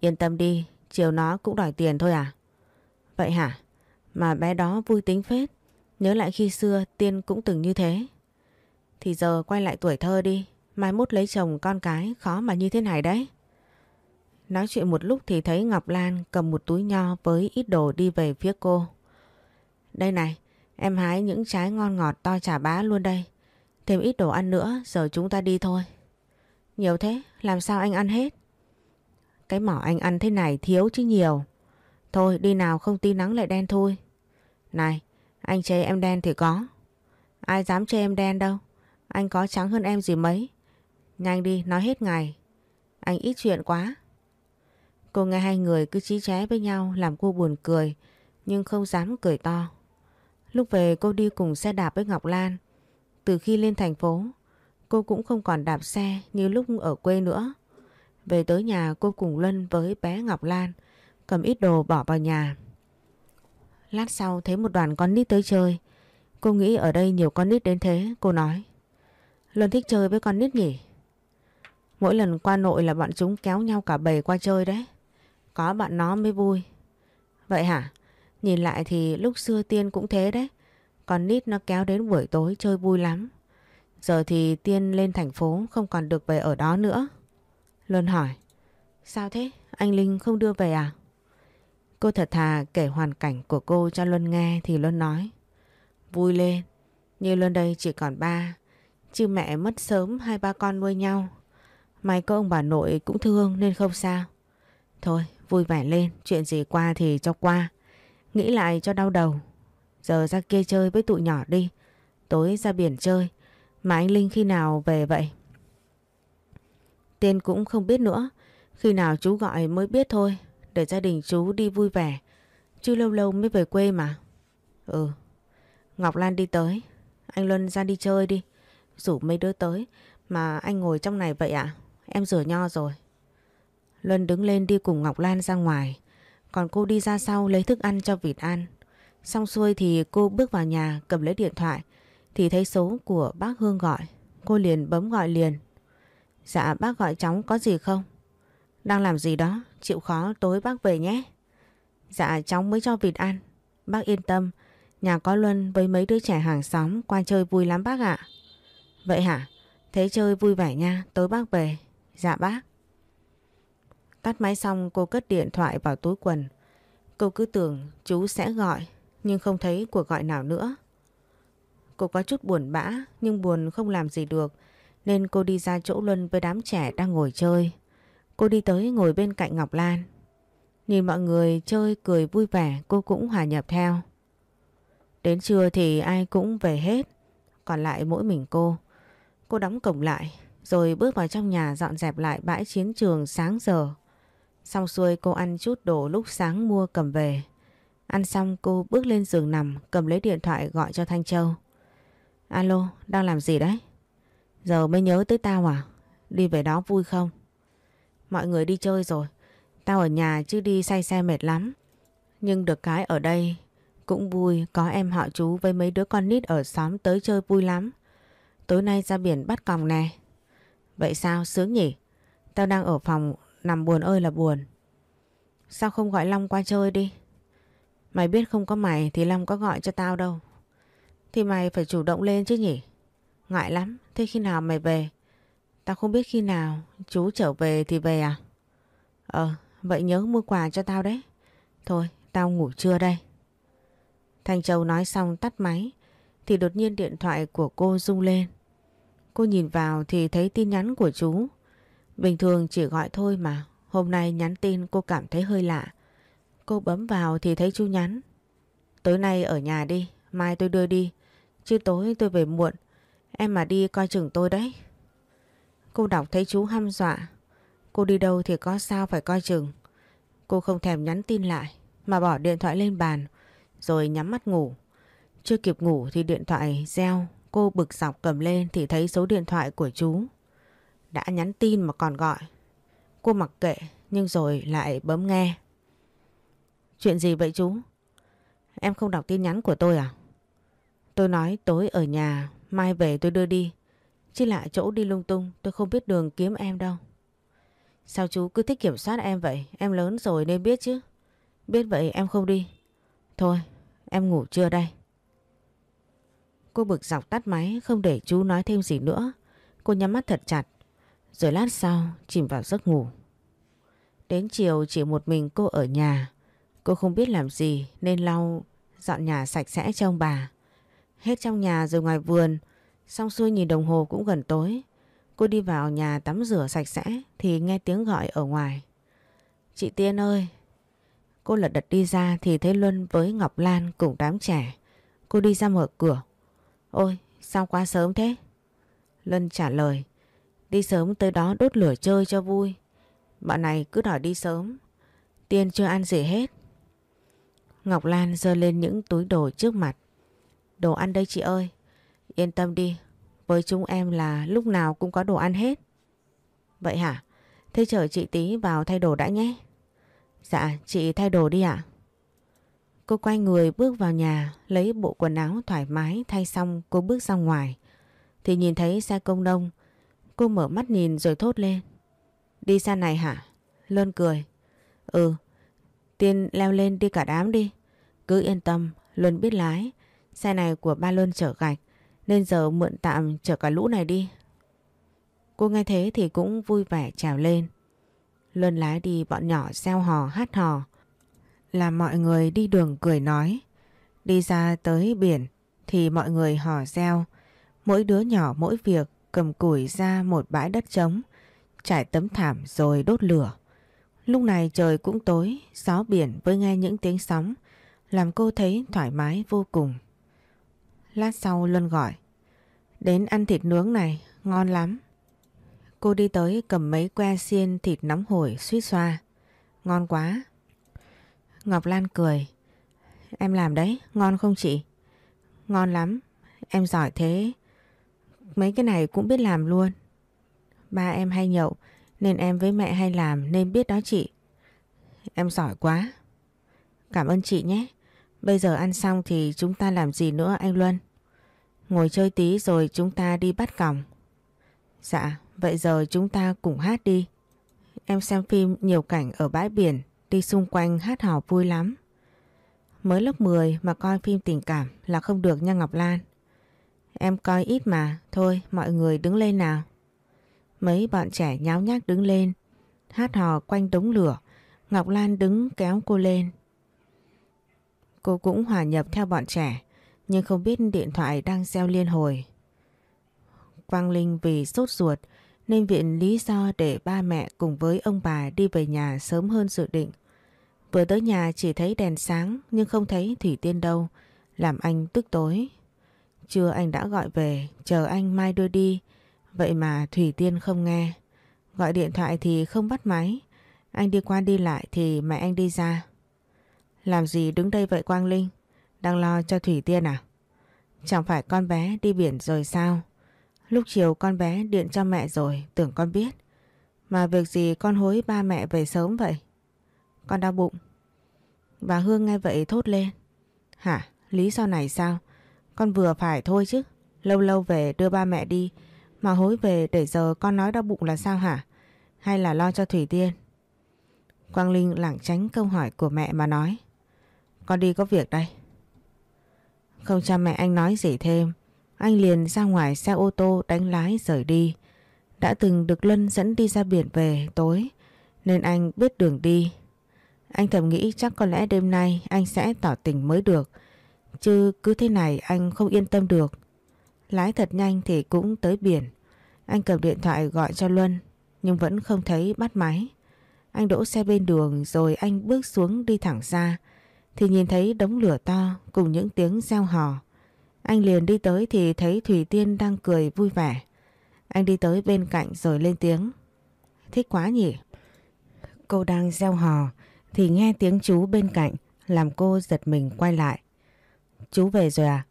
Yên tâm đi, chiều nó cũng đòi tiền thôi à? Vậy hả? Mà bé đó vui tính phết, nhớ lại khi xưa Tiên cũng từng như thế. Thì giờ quay lại tuổi thơ đi, mai mốt lấy chồng con cái khó mà như thế này đấy. Nói chuyện một lúc thì thấy Ngọc Lan cầm một túi nho với ít đồ đi về phía cô. Đây này, em hái những trái ngon ngọt to chả bá luôn đây. Thêm ít đồ ăn nữa, giờ chúng ta đi thôi. Nhiều thế, làm sao anh ăn hết? Cái mỏ anh ăn thế này thiếu chứ nhiều. Thôi đi nào không tí nắng lại đen thôi. Này, anh chê em đen thì có. Ai dám chê em đen đâu. Anh có trắng hơn em gì mấy. Nhanh đi, nói hết ngày. Anh ít chuyện quá. Cô nghe hai người cứ chí ché với nhau làm cô buồn cười, nhưng không dám cười to. Lúc về cô đi cùng xe đạp với Ngọc Lan. Từ khi lên thành phố, cô cũng không còn đạp xe như lúc ở quê nữa. Về tới nhà cô cùng Luân với bé Ngọc Lan, cầm ít đồ bỏ vào nhà. Lát sau thấy một đoàn con nít tới chơi. Cô nghĩ ở đây nhiều con nít đến thế, cô nói. Luân thích chơi với con nít nhỉ? Mỗi lần qua nội là bọn chúng kéo nhau cả bầy qua chơi đấy. Có bạn nó mới vui. Vậy hả? Nhìn lại thì lúc xưa Tiên cũng thế đấy. Còn nít nó kéo đến buổi tối chơi vui lắm. Giờ thì Tiên lên thành phố không còn được về ở đó nữa. Luân hỏi. Sao thế? Anh Linh không đưa về à? Cô thật thà kể hoàn cảnh của cô cho Luân nghe thì Luân nói. Vui lên. Như Luân đây chỉ còn ba. Chứ mẹ mất sớm hai ba con nuôi nhau. May có ông bà nội cũng thương nên không sao. Thôi, vui vẻ lên. Chuyện gì qua thì cho qua. Nghĩ lại cho đau đầu. Giờ ra kia chơi với tụi nhỏ đi. Tối ra biển chơi. Mà anh Linh khi nào về vậy? Tiên cũng không biết nữa. Khi nào chú gọi mới biết thôi. Để gia đình chú đi vui vẻ. Chứ lâu lâu mới về quê mà. Ừ. Ngọc Lan đi tới. Anh Luân ra đi chơi đi. Rủ mấy đứa tới. Mà anh ngồi trong này vậy ạ? À? Em rửa nho rồi. Luân đứng lên đi cùng Ngọc Lan ra ngoài. Còn cô đi ra sau lấy thức ăn cho vịt ăn. Xong xuôi thì cô bước vào nhà cầm lấy điện thoại. Thì thấy số của bác Hương gọi. Cô liền bấm gọi liền. Dạ bác gọi cháu có gì không? Đang làm gì đó, chịu khó tối bác về nhé. Dạ cháu mới cho vịt ăn. Bác yên tâm, nhà có Luân với mấy đứa trẻ hàng xóm qua chơi vui lắm bác ạ. Vậy hả? Thế chơi vui vẻ nha, tối bác về. Dạ bác. Tắt máy xong cô cất điện thoại vào túi quần. Cô cứ tưởng chú sẽ gọi, nhưng không thấy cuộc gọi nào nữa. Cô có chút buồn bã, nhưng buồn không làm gì được, nên cô đi ra chỗ Luân với đám trẻ đang ngồi chơi. Cô đi tới ngồi bên cạnh Ngọc Lan. Nhìn mọi người chơi cười vui vẻ cô cũng hòa nhập theo. Đến trưa thì ai cũng về hết, còn lại mỗi mình cô. Cô đóng cổng lại rồi bước vào trong nhà dọn dẹp lại bãi chiến trường sáng giờ. Xong xuôi cô ăn chút đồ lúc sáng mua cầm về. Ăn xong cô bước lên giường nằm cầm lấy điện thoại gọi cho Thanh Châu. Alo, đang làm gì đấy? Giờ mới nhớ tới tao à? Đi về đó vui không? Mọi người đi chơi rồi. Tao ở nhà chứ đi say xe mệt lắm. Nhưng được cái ở đây cũng vui có em họ chú với mấy đứa con nít ở xóm tới chơi vui lắm. Tối nay ra biển bắt còng nè. Vậy sao sướng nhỉ? Tao đang ở phòng nằm buồn ơi là buồn. Sao không gọi Long qua chơi đi? Mày biết không có mày thì Long có gọi cho tao đâu. Thì mày phải chủ động lên chứ nhỉ? Ngại lắm, thế khi nào mày về? Tao không biết khi nào, chú trở về thì về à? Ờ, vậy nhớ mua quà cho tao đấy. Thôi, tao ngủ trưa đây. thành Châu nói xong tắt máy, thì đột nhiên điện thoại của cô rung lên. Cô nhìn vào thì thấy tin nhắn của chú. Bình thường chỉ gọi thôi mà, hôm nay nhắn tin cô cảm thấy hơi lạ. Cô bấm vào thì thấy chú nhắn. Tối nay ở nhà đi, mai tôi đưa đi. Chứ tối tôi về muộn, em mà đi coi chừng tôi đấy. Cô đọc thấy chú hăm dọa. Cô đi đâu thì có sao phải coi chừng. Cô không thèm nhắn tin lại mà bỏ điện thoại lên bàn rồi nhắm mắt ngủ. Chưa kịp ngủ thì điện thoại reo. Cô bực dọc cầm lên thì thấy số điện thoại của chú. Đã nhắn tin mà còn gọi. Cô mặc kệ nhưng rồi lại bấm nghe. Chuyện gì vậy chú? Em không đọc tin nhắn của tôi à? Tôi nói tối ở nhà, mai về tôi đưa đi. Chứ lạ chỗ đi lung tung tôi không biết đường kiếm em đâu. Sao chú cứ thích kiểm soát em vậy? Em lớn rồi nên biết chứ. Biết vậy em không đi. Thôi em ngủ chưa đây? Cô bực dọc tắt máy, không để chú nói thêm gì nữa. Cô nhắm mắt thật chặt. Rồi lát sau, chìm vào giấc ngủ. Đến chiều chỉ một mình cô ở nhà. Cô không biết làm gì, nên lau, dọn nhà sạch sẽ cho ông bà. Hết trong nhà rồi ngoài vườn, Xong xuôi nhìn đồng hồ cũng gần tối. Cô đi vào nhà tắm rửa sạch sẽ, thì nghe tiếng gọi ở ngoài. Chị Tiên ơi! Cô lật đật đi ra thì thấy Luân với Ngọc Lan cùng đám trẻ. Cô đi ra mở cửa. Ôi, sao quá sớm thế? Luân trả lời. Đi sớm tới đó đốt lửa chơi cho vui. Bọn này cứ đòi đi sớm. Tiên chưa ăn gì hết. Ngọc Lan giơ lên những túi đồ trước mặt. Đồ ăn đây chị ơi. Yên tâm đi, với chúng em là lúc nào cũng có đồ ăn hết. Vậy hả? Thế chờ chị tí vào thay đồ đã nhé. Dạ, chị thay đồ đi ạ. Cô quay người bước vào nhà, lấy bộ quần áo thoải mái thay xong cô bước ra ngoài. Thì nhìn thấy xe công đông cô mở mắt nhìn rồi thốt lên. Đi xa này hả? Lơn cười. Ừ, Tiên leo lên đi cả đám đi. Cứ yên tâm, Luân biết lái. Xe này của ba Luân chở gạch Nên giờ mượn tạm chở cả lũ này đi. Cô nghe thế thì cũng vui vẻ trèo lên. Luân lái đi bọn nhỏ reo hò hát hò. Làm mọi người đi đường cười nói. Đi ra tới biển thì mọi người hò reo. Mỗi đứa nhỏ mỗi việc cầm củi ra một bãi đất trống. Trải tấm thảm rồi đốt lửa. Lúc này trời cũng tối, gió biển với nghe những tiếng sóng làm cô thấy thoải mái vô cùng. Lát sau Luân gọi. Đến ăn thịt nướng này, ngon lắm. Cô đi tới cầm mấy que xiên thịt nóng hổi suýt xoa. Ngon quá. Ngọc Lan cười. Em làm đấy, ngon không chị? Ngon lắm, em giỏi thế. Mấy cái này cũng biết làm luôn. Ba em hay nhậu nên em với mẹ hay làm nên biết đó chị. Em giỏi quá. Cảm ơn chị nhé. Bây giờ ăn xong thì chúng ta làm gì nữa anh Luân? Ngồi chơi tí rồi chúng ta đi bắt còng. Dạ, vậy giờ chúng ta cùng hát đi. Em xem phim nhiều cảnh ở bãi biển, đi xung quanh hát hò vui lắm. Mới lớp 10 mà coi phim tình cảm là không được nha Ngọc Lan. Em coi ít mà, thôi mọi người đứng lên nào. Mấy bọn trẻ nháo nhác đứng lên, hát hò quanh đống lửa. Ngọc Lan đứng kéo cô lên. Cô cũng hòa nhập theo bọn trẻ, nhưng không biết điện thoại đang reo liên hồi. Quang Linh vì sốt ruột nên viện lý do để ba mẹ cùng với ông bà đi về nhà sớm hơn dự định. Vừa tới nhà chỉ thấy đèn sáng nhưng không thấy Thủy Tiên đâu, làm anh tức tối. Trưa anh đã gọi về, chờ anh mai đưa đi, vậy mà Thủy Tiên không nghe. Gọi điện thoại thì không bắt máy, anh đi qua đi lại thì mẹ anh đi ra. Làm gì đứng đây vậy Quang Linh? Đang lo cho Thủy Tiên à? Chẳng phải con bé đi biển rồi sao? Lúc chiều con bé điện cho mẹ rồi, tưởng con biết. Mà việc gì con hối ba mẹ về sớm vậy? Con đau bụng. Bà Hương nghe vậy thốt lên. Hả? Lý do này sao? Con vừa phải thôi chứ. Lâu lâu về đưa ba mẹ đi. Mà hối về để giờ con nói đau bụng là sao hả? Hay là lo cho Thủy Tiên? Quang Linh lảng tránh câu hỏi của mẹ mà nói. Con đi có việc đây. Không cha mẹ anh nói gì thêm. Anh liền ra ngoài xe ô tô đánh lái rời đi. Đã từng được Luân dẫn đi ra biển về tối, nên anh biết đường đi. Anh thầm nghĩ chắc có lẽ đêm nay anh sẽ tỏ tình mới được. Chứ cứ thế này anh không yên tâm được. Lái thật nhanh thì cũng tới biển. Anh cầm điện thoại gọi cho Luân, nhưng vẫn không thấy bắt máy. Anh đỗ xe bên đường rồi anh bước xuống đi thẳng ra, thì nhìn thấy đống lửa to cùng những tiếng reo hò. Anh liền đi tới thì thấy Thủy Tiên đang cười vui vẻ. Anh đi tới bên cạnh rồi lên tiếng. Thích quá nhỉ? Cô đang gieo hò thì nghe tiếng chú bên cạnh làm cô giật mình quay lại. Chú về rồi à?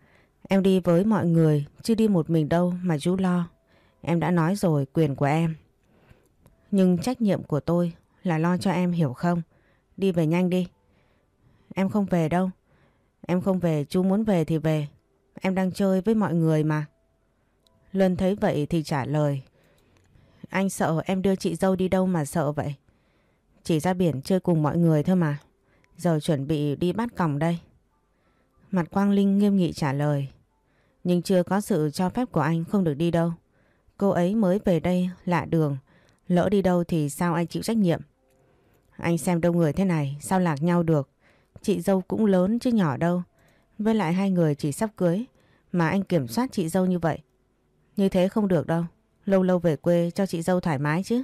Em đi với mọi người chứ đi một mình đâu mà chú lo. Em đã nói rồi quyền của em. Nhưng trách nhiệm của tôi là lo cho em hiểu không? Đi về nhanh đi. Em không về đâu. Em không về, chú muốn về thì về. Em đang chơi với mọi người mà. Luân thấy vậy thì trả lời. Anh sợ em đưa chị dâu đi đâu mà sợ vậy? Chỉ ra biển chơi cùng mọi người thôi mà. Giờ chuẩn bị đi bắt còng đây. Mặt Quang Linh nghiêm nghị trả lời. Nhưng chưa có sự cho phép của anh không được đi đâu. Cô ấy mới về đây lạ đường. Lỡ đi đâu thì sao anh chịu trách nhiệm? Anh xem đông người thế này, sao lạc nhau được. Chị dâu cũng lớn chứ nhỏ đâu. Với lại hai người chỉ sắp cưới, mà anh kiểm soát chị dâu như vậy. Như thế không được đâu. Lâu lâu về quê cho chị dâu thoải mái chứ.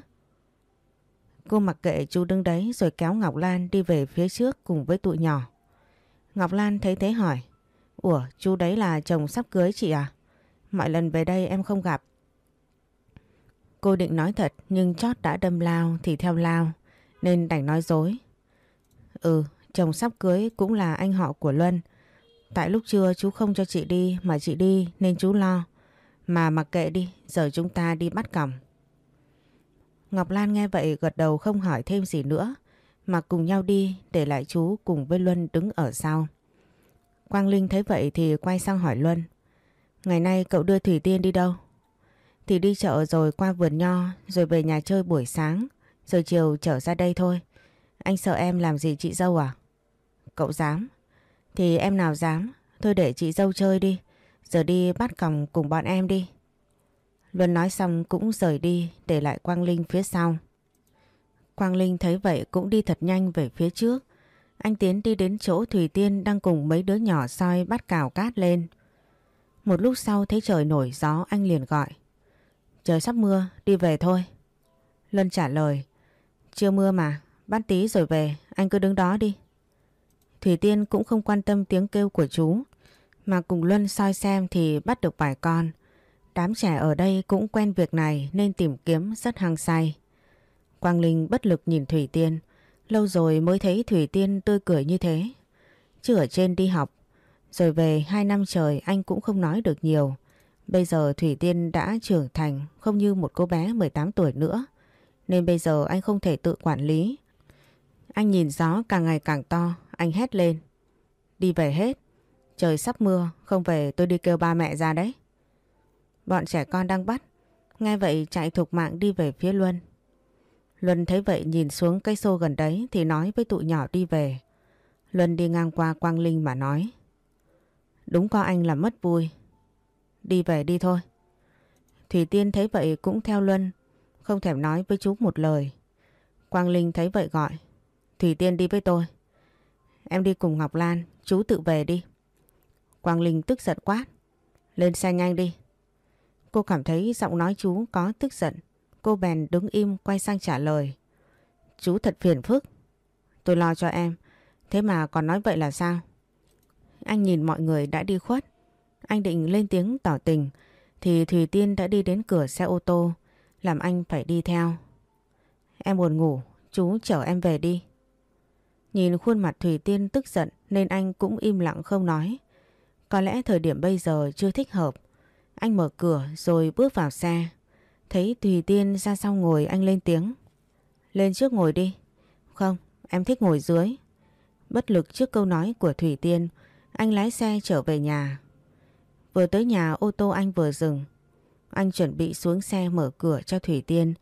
Cô mặc kệ chú đứng đấy rồi kéo Ngọc Lan đi về phía trước cùng với tụi nhỏ. Ngọc Lan thấy thế hỏi. Ủa chú đấy là chồng sắp cưới chị à? Mọi lần về đây em không gặp. Cô định nói thật nhưng chót đã đâm lao thì theo lao nên đành nói dối. Ừ, chồng sắp cưới cũng là anh họ của Luân. Tại lúc trưa chú không cho chị đi mà chị đi nên chú lo. Mà mặc kệ đi, giờ chúng ta đi bắt còng. Ngọc Lan nghe vậy gật đầu không hỏi thêm gì nữa, mà cùng nhau đi để lại chú cùng với Luân đứng ở sau. Quang Linh thấy vậy thì quay sang hỏi Luân. Ngày nay cậu đưa Thủy Tiên đi đâu? Thì đi chợ rồi qua vườn nho, rồi về nhà chơi buổi sáng, rồi chiều trở ra đây thôi. Anh sợ em làm gì chị dâu à? Cậu dám? Thì em nào dám? Thôi để chị dâu chơi đi. Giờ đi bắt còng cùng bọn em đi. Luân nói xong cũng rời đi để lại Quang Linh phía sau. Quang Linh thấy vậy cũng đi thật nhanh về phía trước. Anh Tiến đi đến chỗ Thủy Tiên đang cùng mấy đứa nhỏ soi bắt cào cát lên. Một lúc sau thấy trời nổi gió anh liền gọi. Trời sắp mưa, đi về thôi. Luân trả lời. Chưa mưa mà, bắt tí rồi về, anh cứ đứng đó đi. Thủy Tiên cũng không quan tâm tiếng kêu của chú, mà cùng Luân soi xem thì bắt được vài con. Đám trẻ ở đây cũng quen việc này nên tìm kiếm rất hăng say. Quang Linh bất lực nhìn Thủy Tiên, lâu rồi mới thấy Thủy Tiên tươi cười như thế. Chứ ở trên đi học, rồi về hai năm trời anh cũng không nói được nhiều. Bây giờ Thủy Tiên đã trưởng thành không như một cô bé 18 tuổi nữa. Nên bây giờ anh không thể tự quản lý. Anh nhìn gió càng ngày càng to, anh hét lên. Đi về hết. Trời sắp mưa, không về tôi đi kêu ba mẹ ra đấy. Bọn trẻ con đang bắt. Nghe vậy chạy thục mạng đi về phía Luân. Luân thấy vậy nhìn xuống cây xô gần đấy thì nói với tụi nhỏ đi về. Luân đi ngang qua Quang Linh mà nói. Đúng có anh là mất vui. Đi về đi thôi. Thủy Tiên thấy vậy cũng theo Luân, không thèm nói với chú một lời. Quang Linh thấy vậy gọi. Thủy Tiên đi với tôi. Em đi cùng Ngọc Lan, chú tự về đi. Quang Linh tức giận quát. Lên xe nhanh đi. Cô cảm thấy giọng nói chú có tức giận. Cô bèn đứng im quay sang trả lời. Chú thật phiền phức. Tôi lo cho em. Thế mà còn nói vậy là sao? Anh nhìn mọi người đã đi khuất. Anh định lên tiếng tỏ tình. Thì Thùy Tiên đã đi đến cửa xe ô tô. Làm anh phải đi theo. Em buồn ngủ. Chú chở em về đi. Nhìn khuôn mặt Thùy Tiên tức giận, nên anh cũng im lặng không nói. Có lẽ thời điểm bây giờ chưa thích hợp. Anh mở cửa rồi bước vào xe. Thấy Thùy Tiên ra sau ngồi anh lên tiếng. Lên trước ngồi đi. Không, em thích ngồi dưới. Bất lực trước câu nói của Thủy Tiên, anh lái xe trở về nhà. Vừa tới nhà ô tô anh vừa dừng. Anh chuẩn bị xuống xe mở cửa cho Thủy Tiên,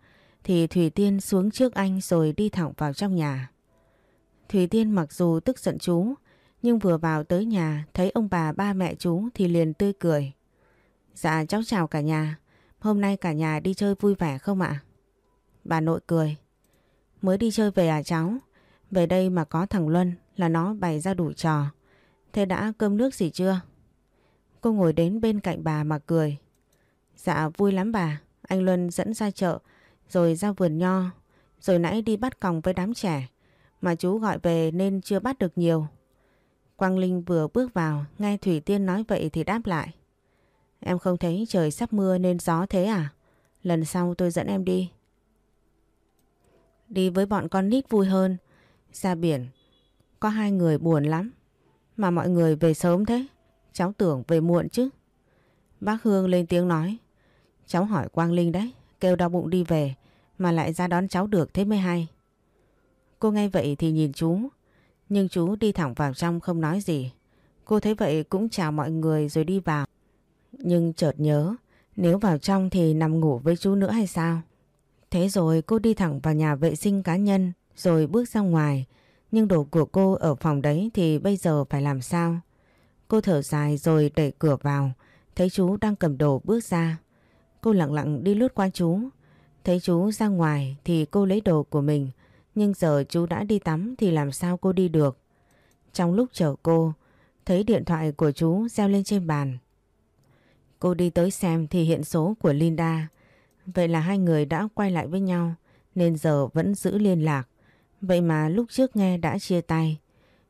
thì Thủy Tiên xuống trước anh rồi đi thẳng vào trong nhà. Thủy Tiên mặc dù tức giận chú, nhưng vừa vào tới nhà thấy ông bà ba mẹ chú thì liền tươi cười. Dạ cháu chào cả nhà. Hôm nay cả nhà đi chơi vui vẻ không ạ? Bà nội cười. Mới đi chơi về à cháu? Về đây mà có thằng Luân là nó bày ra đủ trò. Thế đã cơm nước gì chưa? Cô ngồi đến bên cạnh bà mà cười. Dạ vui lắm bà. Anh Luân dẫn ra chợ, rồi ra vườn nho, rồi nãy đi bắt còng với đám trẻ. Mà chú gọi về nên chưa bắt được nhiều. Quang Linh vừa bước vào, nghe Thủy Tiên nói vậy thì đáp lại. Em không thấy trời sắp mưa nên gió thế à? Lần sau tôi dẫn em đi. Đi với bọn con nít vui hơn. Ra biển, có hai người buồn lắm. Mà mọi người về sớm thế. Cháu tưởng về muộn chứ. Bác Hương lên tiếng nói. Cháu hỏi Quang Linh đấy, kêu đau bụng đi về mà lại ra đón cháu được thế mới hay. Cô nghe vậy thì nhìn chú, nhưng chú đi thẳng vào trong không nói gì. Cô thấy vậy cũng chào mọi người rồi đi vào. Nhưng chợt nhớ, nếu vào trong thì nằm ngủ với chú nữa hay sao? Thế rồi cô đi thẳng vào nhà vệ sinh cá nhân rồi bước ra ngoài. Nhưng đồ của cô ở phòng đấy thì bây giờ phải làm sao? Cô thở dài rồi đẩy cửa vào, thấy chú đang cầm đồ bước ra. Cô lặng lặng đi lướt qua chú. Thấy chú ra ngoài thì cô lấy đồ của mình. Nhưng giờ chú đã đi tắm thì làm sao cô đi được? Trong lúc chờ cô, thấy điện thoại của chú reo lên trên bàn. Cô đi tới xem thì hiện số của Linda. Vậy là hai người đã quay lại với nhau, nên giờ vẫn giữ liên lạc. Vậy mà lúc trước nghe đã chia tay.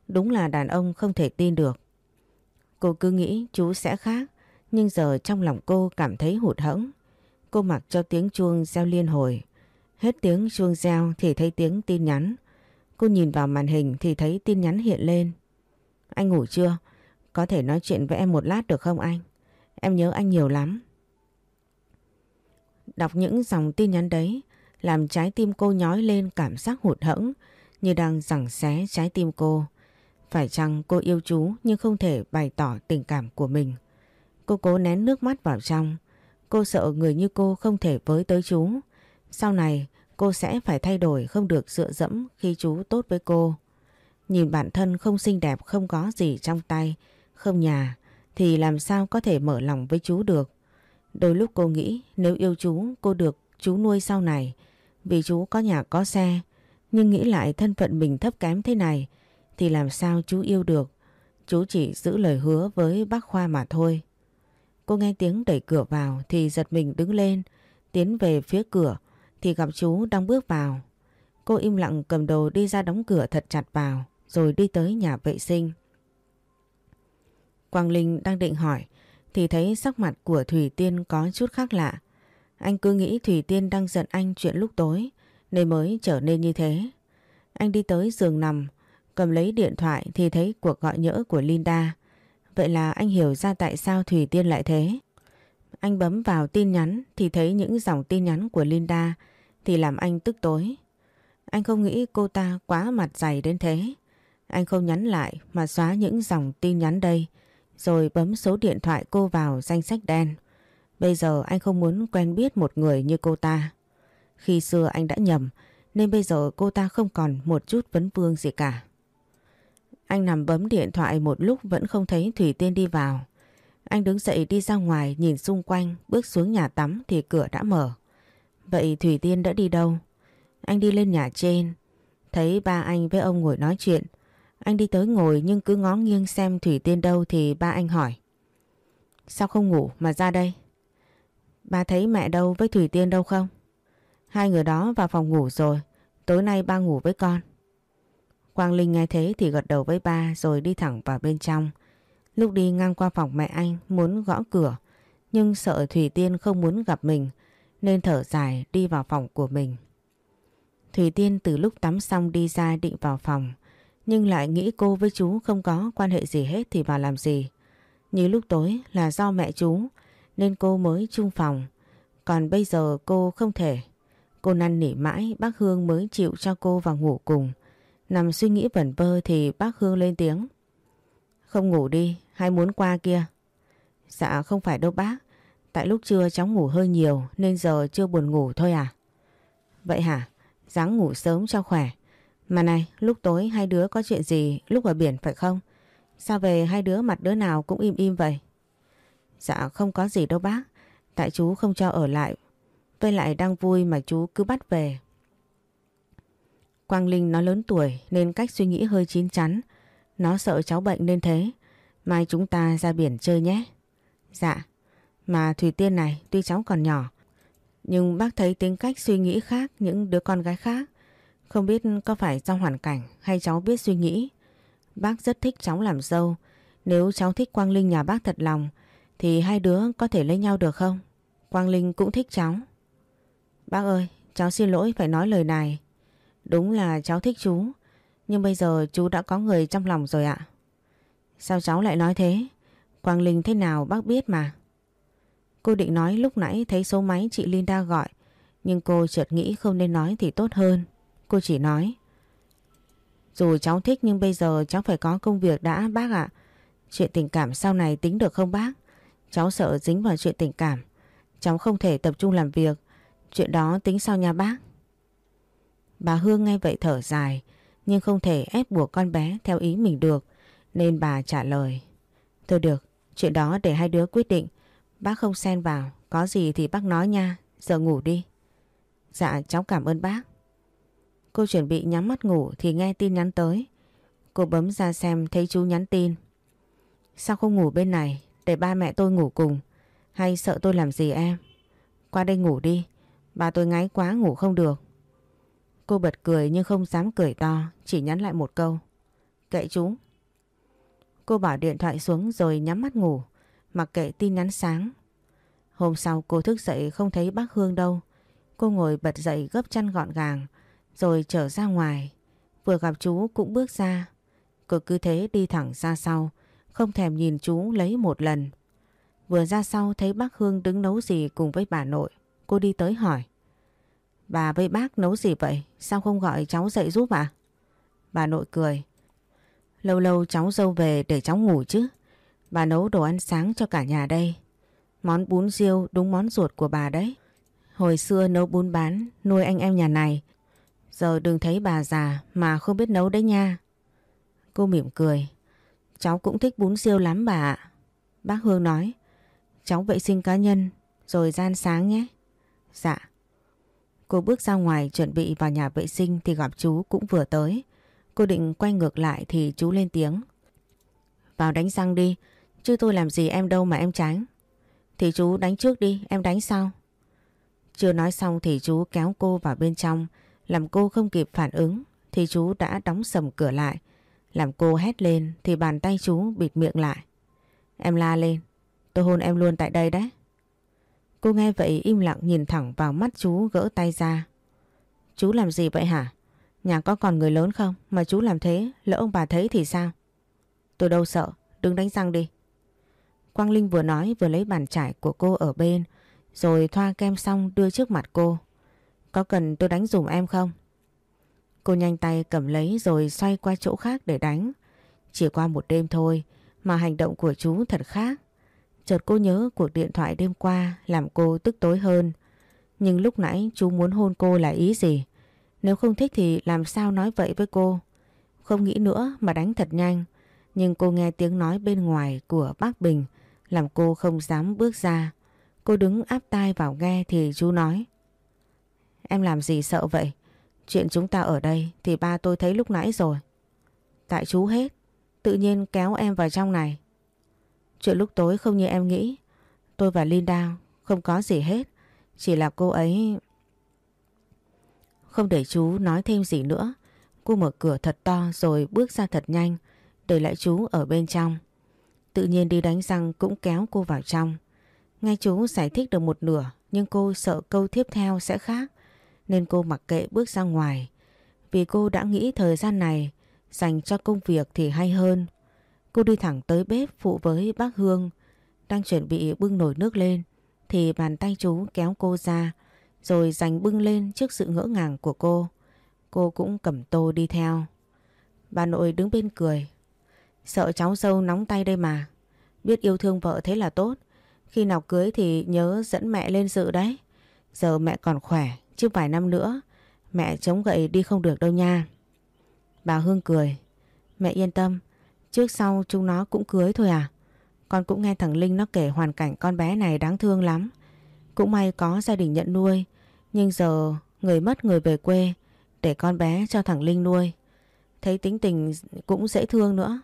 Đúng là đàn ông không thể tin được. Cô cứ nghĩ chú sẽ khác, nhưng giờ trong lòng cô cảm thấy hụt hẫng. Cô mặc cho tiếng chuông reo liên hồi. Hết tiếng chuông reo thì thấy tiếng tin nhắn. Cô nhìn vào màn hình thì thấy tin nhắn hiện lên. Anh ngủ chưa? Có thể nói chuyện với em một lát được không anh? Em nhớ anh nhiều lắm. Đọc những dòng tin nhắn đấy làm trái tim cô nhói lên cảm giác hụt hẫng như đang giằng xé trái tim cô. Phải chăng cô yêu chú nhưng không thể bày tỏ tình cảm của mình. Cô cố nén nước mắt vào trong. Cô sợ người như cô không thể với tới chú. Sau này cô sẽ phải thay đổi không được dựa dẫm khi chú tốt với cô. Nhìn bản thân không xinh đẹp không có gì trong tay, không nhà thì làm sao có thể mở lòng với chú được. Đôi lúc cô nghĩ nếu yêu chú, cô được chú nuôi sau này vì chú có nhà, có xe, nhưng nghĩ lại thân phận mình thấp kém thế này, thì làm sao chú yêu được. Chú chỉ giữ lời hứa với bác Khoa mà thôi. Cô nghe tiếng đẩy cửa vào thì giật mình đứng lên, tiến về phía cửa thì gặp chú đang bước vào. Cô im lặng cầm đồ đi ra đóng cửa thật chặt vào, rồi đi tới nhà vệ sinh. Quang Linh đang định hỏi thì thấy sắc mặt của Thủy Tiên có chút khác lạ. Anh cứ nghĩ Thủy Tiên đang giận anh chuyện lúc tối nên mới trở nên như thế. Anh đi tới giường nằm, cầm lấy điện thoại thì thấy cuộc gọi nhỡ của Linda. Vậy là anh hiểu ra tại sao Thủy Tiên lại thế. Anh bấm vào tin nhắn thì thấy những dòng tin nhắn của Linda thì làm anh tức tối. Anh không nghĩ cô ta quá mặt dày đến thế. Anh không nhắn lại mà xóa những dòng tin nhắn đây rồi bấm số điện thoại cô vào danh sách đen. Bây giờ anh không muốn quen biết một người như cô ta. Khi xưa anh đã nhầm, nên bây giờ cô ta không còn một chút vấn vương gì cả. Anh nằm bấm điện thoại một lúc vẫn không thấy Thủy Tiên đi vào. Anh đứng dậy đi ra ngoài nhìn xung quanh, bước xuống nhà tắm thì cửa đã mở. Vậy Thủy Tiên đã đi đâu? Anh đi lên nhà trên thấy ba anh với ông ngồi nói chuyện. Anh đi tới ngồi nhưng cứ ngó nghiêng xem Thủy Tiên đâu thì ba anh hỏi. Sao không ngủ mà ra đây? Ba thấy mẹ đâu với Thủy Tiên đâu không? Hai người đó vào phòng ngủ rồi. Tối nay ba ngủ với con. Quang Linh nghe thế thì gật đầu với ba rồi đi thẳng vào bên trong. Lúc đi ngang qua phòng mẹ anh muốn gõ cửa, nhưng sợ Thủy Tiên không muốn gặp mình, nên thở dài đi vào phòng của mình. Thủy Tiên từ lúc tắm xong đi ra định vào phòng nhưng lại nghĩ cô với chú không có quan hệ gì hết thì vào làm gì. Như lúc tối là do mẹ chú nên cô mới chung phòng. Còn bây giờ cô không thể. Cô năn nỉ mãi bác Hương mới chịu cho cô vào ngủ cùng. Nằm suy nghĩ vẩn vơ thì bác Hương lên tiếng. Không ngủ đi, hay muốn qua kia? Dạ không phải đâu bác. Tại lúc trưa cháu ngủ hơi nhiều nên giờ chưa buồn ngủ thôi à? Vậy hả? Ráng ngủ sớm cho khỏe. Mà này, lúc tối hai đứa có chuyện gì lúc ở biển phải không? Sao về hai đứa mặt đứa nào cũng im im vậy? Dạ không có gì đâu bác. Tại chú không cho ở lại. Với lại đang vui mà chú cứ bắt về. Quang Linh nó lớn tuổi nên cách suy nghĩ hơi chín chắn. Nó sợ cháu bệnh nên thế. Mai chúng ta ra biển chơi nhé. Dạ. Mà Thủy Tiên này tuy cháu còn nhỏ. Nhưng bác thấy tính cách suy nghĩ khác những đứa con gái khác. Không biết có phải trong hoàn cảnh hay cháu biết suy nghĩ. Bác rất thích cháu làm dâu. Nếu cháu thích Quang Linh nhà bác thật lòng thì hai đứa có thể lấy nhau được không? Quang Linh cũng thích cháu. Bác ơi, cháu xin lỗi phải nói lời này. Đúng là cháu thích chú, nhưng bây giờ chú đã có người trong lòng rồi ạ. Sao cháu lại nói thế? Quang Linh thế nào bác biết mà. Cô định nói lúc nãy thấy số máy chị Linda gọi, nhưng cô chợt nghĩ không nên nói thì tốt hơn. Cô chỉ nói. Dù cháu thích nhưng bây giờ cháu phải có công việc đã bác ạ. Chuyện tình cảm sau này tính được không bác? Cháu sợ dính vào chuyện tình cảm. Cháu không thể tập trung làm việc. Chuyện đó tính sau nhà bác. Bà Hương nghe vậy thở dài nhưng không thể ép buộc con bé theo ý mình được nên bà trả lời. Thôi được, chuyện đó để hai đứa quyết định. Bác không xen vào, có gì thì bác nói nha, giờ ngủ đi. Dạ cháu cảm ơn bác. Cô chuẩn bị nhắm mắt ngủ thì nghe tin nhắn tới. Cô bấm ra xem thấy chú nhắn tin. Sao không ngủ bên này để ba mẹ tôi ngủ cùng? Hay sợ tôi làm gì em? Qua đây ngủ đi. Bà tôi ngáy quá ngủ không được. Cô bật cười nhưng không dám cười to, chỉ nhắn lại một câu. Kệ chú. Cô bỏ điện thoại xuống rồi nhắm mắt ngủ, mặc kệ tin nhắn sáng. Hôm sau cô thức dậy không thấy bác Hương đâu. Cô ngồi bật dậy gấp chăn gọn gàng, rồi trở ra ngoài. Vừa gặp chú cũng bước ra. Cô cứ thế đi thẳng ra sau, không thèm nhìn chú lấy một lần. Vừa ra sau thấy bác Hương đứng nấu gì cùng với bà nội. Cô đi tới hỏi. Bà với bác nấu gì vậy? Sao không gọi cháu dậy giúp à? Bà nội cười. Lâu lâu cháu dâu về để cháu ngủ chứ. Bà nấu đồ ăn sáng cho cả nhà đây. Món bún riêu đúng món ruột của bà đấy. Hồi xưa nấu bún bán nuôi anh em nhà này. Giờ đừng thấy bà già mà không biết nấu đấy nha. Cô mỉm cười. Cháu cũng thích bún riêu lắm bà ạ. Bác Hương nói, cháu vệ sinh cá nhân rồi gian sáng nhé. Dạ. Cô bước ra ngoài chuẩn bị vào nhà vệ sinh thì gặp chú cũng vừa tới. Cô định quay ngược lại thì chú lên tiếng. Vào đánh răng đi, chứ tôi làm gì em đâu mà em tránh. Thì chú đánh trước đi, em đánh sau. Chưa nói xong thì chú kéo cô vào bên trong, làm cô không kịp phản ứng thì chú đã đóng sầm cửa lại. Làm cô hét lên thì bàn tay chú bịt miệng lại. Em la lên, tôi hôn em luôn tại đây đấy. Cô nghe vậy im lặng nhìn thẳng vào mắt chú gỡ tay ra. Chú làm gì vậy hả? Nhà có còn người lớn không? Mà chú làm thế, lỡ ông bà thấy thì sao? Tôi đâu sợ, đừng đánh răng đi. Quang Linh vừa nói vừa lấy bàn chải của cô ở bên, rồi thoa kem xong đưa trước mặt cô. Có cần tôi đánh dùm em không? Cô nhanh tay cầm lấy rồi xoay qua chỗ khác để đánh. Chỉ qua một đêm thôi mà hành động của chú thật khác. Chợt cô nhớ cuộc điện thoại đêm qua làm cô tức tối hơn. Nhưng lúc nãy chú muốn hôn cô là ý gì? Nếu không thích thì làm sao nói vậy với cô? Không nghĩ nữa mà đánh thật nhanh. Nhưng cô nghe tiếng nói bên ngoài của bác Bình làm cô không dám bước ra. Cô đứng áp tai vào nghe thì chú nói. Em làm gì sợ vậy? Chuyện chúng ta ở đây thì ba tôi thấy lúc nãy rồi. Tại chú hết, tự nhiên kéo em vào trong này. Chuyện lúc tối không như em nghĩ. Tôi và Linda không có gì hết. Chỉ là cô ấy... Không để chú nói thêm gì nữa. Cô mở cửa thật to rồi bước ra thật nhanh. Để lại chú ở bên trong. Tự nhiên đi đánh răng cũng kéo cô vào trong. Nghe chú giải thích được một nửa nhưng cô sợ câu tiếp theo sẽ khác nên cô mặc kệ bước ra ngoài. Vì cô đã nghĩ thời gian này dành cho công việc thì hay hơn. Cô đi thẳng tới bếp phụ với bác Hương đang chuẩn bị bưng nồi nước lên thì bàn tay chú kéo cô ra rồi giành bưng lên trước sự ngỡ ngàng của cô. Cô cũng cầm tô đi theo. Bà nội đứng bên cười. Sợ cháu dâu nóng tay đây mà. Biết yêu thương vợ thế là tốt. Khi nào cưới thì nhớ dẫn mẹ lên dự đấy. Giờ mẹ còn khỏe, chứ vài năm nữa mẹ chống gậy đi không được đâu nha. Bà Hương cười. Mẹ yên tâm, trước sau chúng nó cũng cưới thôi à. Con cũng nghe thằng Linh nó kể hoàn cảnh con bé này đáng thương lắm. Cũng may có gia đình nhận nuôi, nhưng giờ người mất người về quê để con bé cho thằng Linh nuôi. Thấy tính tình cũng dễ thương nữa.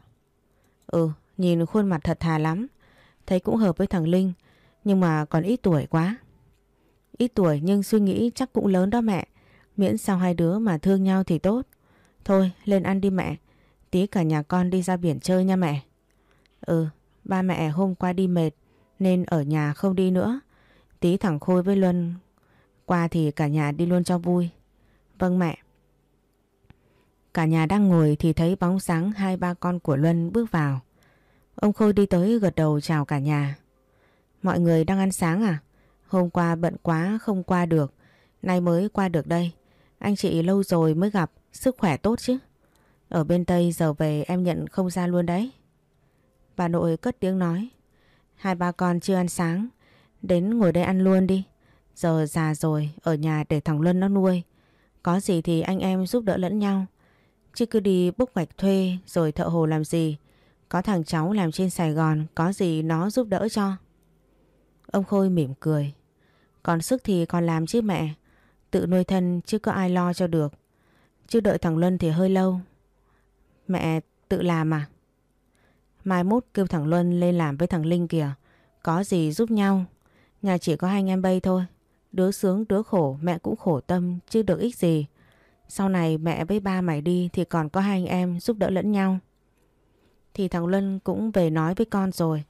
Ừ, nhìn khuôn mặt thật thà lắm. Thấy cũng hợp với thằng Linh Nhưng mà còn ít tuổi quá Ít tuổi nhưng suy nghĩ chắc cũng lớn đó mẹ. Miễn sao hai đứa mà thương nhau thì tốt. Thôi, lên ăn đi mẹ. Tí cả nhà con đi ra biển chơi nha mẹ. Ừ Ba mẹ hôm qua đi mệt, Nên ở nhà không đi nữa. Tí thẳng Khôi với Luân Qua thì cả nhà đi luôn cho vui. Vâng mẹ. Cả nhà đang ngồi thì thấy bóng sáng hai ba con của Luân bước vào. Ông Khôi đi tới gật đầu chào cả nhà. Mọi người đang ăn sáng à? Hôm qua bận quá không qua được. Nay mới qua được đây. Anh chị lâu rồi mới gặp. Sức khỏe tốt chứ? Ở bên Tây giờ về em nhận không ra luôn đấy. Bà nội cất tiếng nói. Hai ba con chưa ăn sáng. Đến ngồi đây ăn luôn đi. Giờ già rồi, ở nhà để thằng Luân nó nuôi. Có gì thì anh em giúp đỡ lẫn nhau. Chứ cứ đi bốc gạch thuê rồi thợ hồ làm gì. Có thằng cháu làm trên Sài Gòn có gì nó giúp đỡ cho. Ông Khôi mỉm cười. Còn sức thì còn làm chứ mẹ. Tự nuôi thân chứ có ai lo cho được. Chứ đợi thằng Luân thì hơi lâu. Mẹ tự làm à? Mai mốt kêu thằng Luân lên làm với thằng Linh kìa. Có gì giúp nhau. Nhà chỉ có hai anh em bay thôi. Đứa sướng, đứa khổ, mẹ cũng khổ tâm, chứ được ích gì. Sau này mẹ với ba mày đi thì còn có hai anh em giúp đỡ lẫn nhau. Thì thằng Luân cũng về nói với con rồi.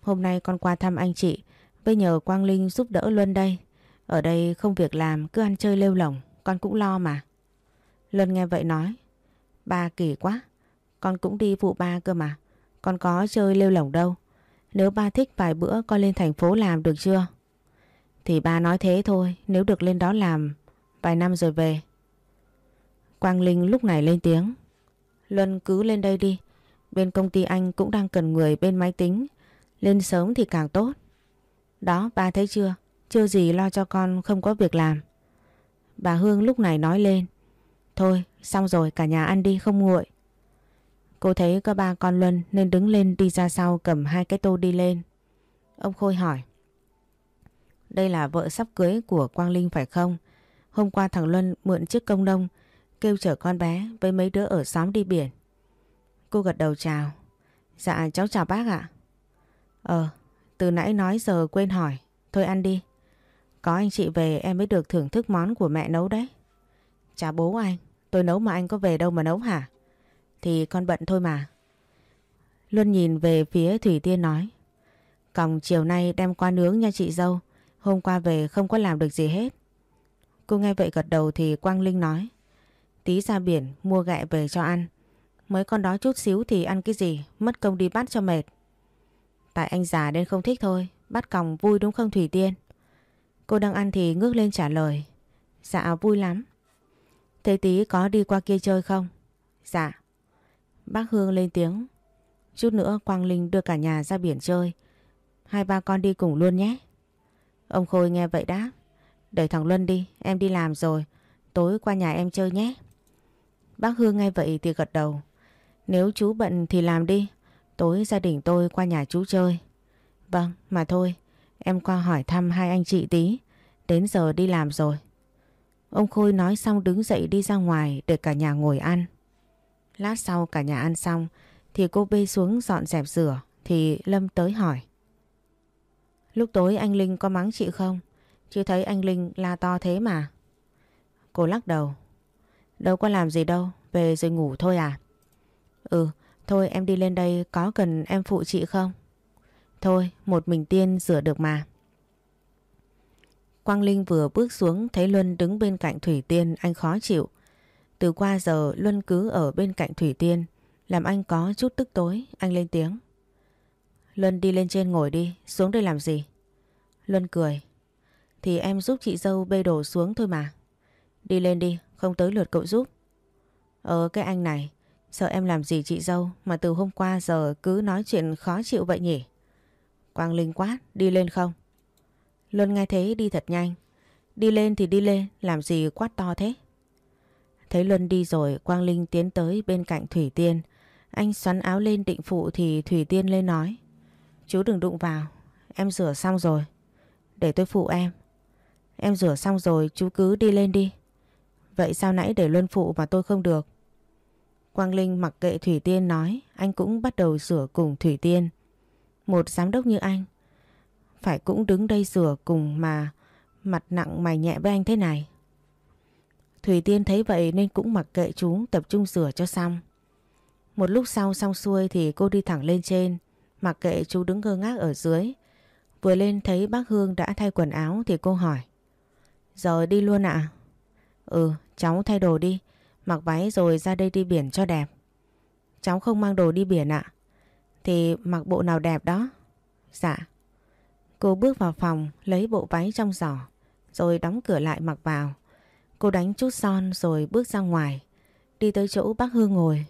Hôm nay con qua thăm anh chị bây nhờ Quang Linh giúp đỡ Luân đây. Ở đây không việc làm, cứ ăn chơi lêu lỏng, con cũng lo mà. Luân nghe vậy nói, Ba kỳ quá, Con cũng đi phụ ba cơ mà, Con có chơi lêu lỏng đâu Nếu ba thích vài bữa, con lên thành phố làm được chưa Thì ba nói thế thôi, Nếu được lên đó làm, Vài năm rồi về Quang Linh lúc này lên tiếng, Luân cứ lên đây đi, Bên công ty anh cũng đang cần người bên máy tính. Lên sớm thì càng tốt. Đó bà thấy chưa? Chưa gì lo cho con không có việc làm. Bà Hương lúc này nói lên. Thôi xong rồi cả nhà ăn đi không nguội. Cô thấy có ba con Luân nên đứng lên đi ra sau cầm hai cái tô đi lên. Ông Khôi hỏi. Đây là vợ sắp cưới của Quang Linh phải không? Hôm qua thằng Luân mượn chiếc công nông kêu chở con bé với mấy đứa ở xóm đi biển. Cô gật đầu chào. Dạ cháu chào bác ạ. Ờ, từ nãy nói giờ quên hỏi. Thôi ăn đi. Có anh chị về em mới được thưởng thức món của mẹ nấu đấy. Chào bố anh. Tôi nấu mà anh có về đâu mà nấu hả? Thì con bận thôi mà. Luân nhìn về phía Thủy Tiên nói. Còng chiều nay đem qua nướng nha chị dâu. Hôm qua về không có làm được gì hết. Cô nghe vậy gật đầu thì Quang Linh nói. Tí ra biển mua gẹ về cho ăn. Mới con đó chút xíu thì ăn cái gì, mất công đi bắt cho mệt. Tại anh già nên không thích thôi, bắt còng vui đúng không Thủy Tiên? Cô đang ăn thì ngước lên trả lời. Dạ vui lắm. Thế tí có đi qua kia chơi không? Dạ. Bác Hương lên tiếng. Chút nữa Quang Linh đưa cả nhà ra biển chơi. Hai ba con đi cùng luôn nhé. Ông Khôi nghe vậy đáp. Đợi thằng Luân đi, em đi làm rồi. Tối qua nhà em chơi nhé. Bác Hương nghe vậy thì gật đầu. Nếu chú bận thì làm đi. Tối gia đình tôi qua nhà chú chơi. Vâng, mà thôi. Em qua hỏi thăm hai anh chị tí. Đến giờ đi làm rồi. Ông Khôi nói xong đứng dậy đi ra ngoài để cả nhà ngồi ăn. Lát sau cả nhà ăn xong thì cô bê xuống dọn dẹp rửa thì Lâm tới hỏi. Lúc tối anh Linh có mắng chị không? Chứ thấy anh Linh la to thế mà. Cô lắc đầu. Đâu có làm gì đâu, về rồi ngủ thôi à? Ừ, thôi em đi lên đây có cần em phụ chị không? Thôi, một mình tiên rửa được mà. Quang Linh vừa bước xuống thấy Luân đứng bên cạnh Thủy Tiên anh khó chịu. Từ qua giờ Luân cứ ở bên cạnh Thủy Tiên làm anh có chút tức tối, anh lên tiếng. Luân đi lên trên ngồi đi, xuống đây làm gì? Luân cười. Thì em giúp chị dâu bê đồ xuống thôi mà. Đi lên đi, không tới lượt cậu giúp. Ờ cái anh này, sợ em làm gì chị dâu mà từ hôm qua giờ cứ nói chuyện khó chịu vậy nhỉ? Quang Linh quát, đi lên không? Luân nghe thế đi thật nhanh. Đi lên thì đi lên, làm gì quát to thế? Thấy Luân đi rồi, Quang Linh tiến tới bên cạnh Thủy Tiên. Anh xoắn áo lên định phụ thì Thủy Tiên lên nói. Chú đừng đụng vào, em rửa xong rồi. Để tôi phụ em. Em rửa xong rồi chú cứ đi lên đi. Vậy sao nãy để Luân phụ mà tôi không được? Quang Linh mặc kệ Thủy Tiên nói anh cũng bắt đầu rửa cùng Thủy Tiên. Một giám đốc như anh phải cũng đứng đây rửa cùng mà mặt nặng mày nhẹ với anh thế này. Thủy Tiên thấy vậy nên cũng mặc kệ chú tập trung rửa cho xong. Một lúc sau xong xuôi thì cô đi thẳng lên trên, mặc kệ chú đứng ngơ ngác ở dưới. Vừa lên thấy bác Hương đã thay quần áo thì cô hỏi. Giờ đi luôn ạ? Ừ, cháu thay đồ đi, mặc váy rồi ra đây đi biển cho đẹp. Cháu không mang đồ đi biển ạ. Thì mặc bộ nào đẹp đó. Dạ. Cô bước vào phòng, lấy bộ váy trong giỏ, rồi đóng cửa lại mặc vào. Cô đánh chút son rồi bước ra ngoài, đi tới chỗ bác Hương ngồi.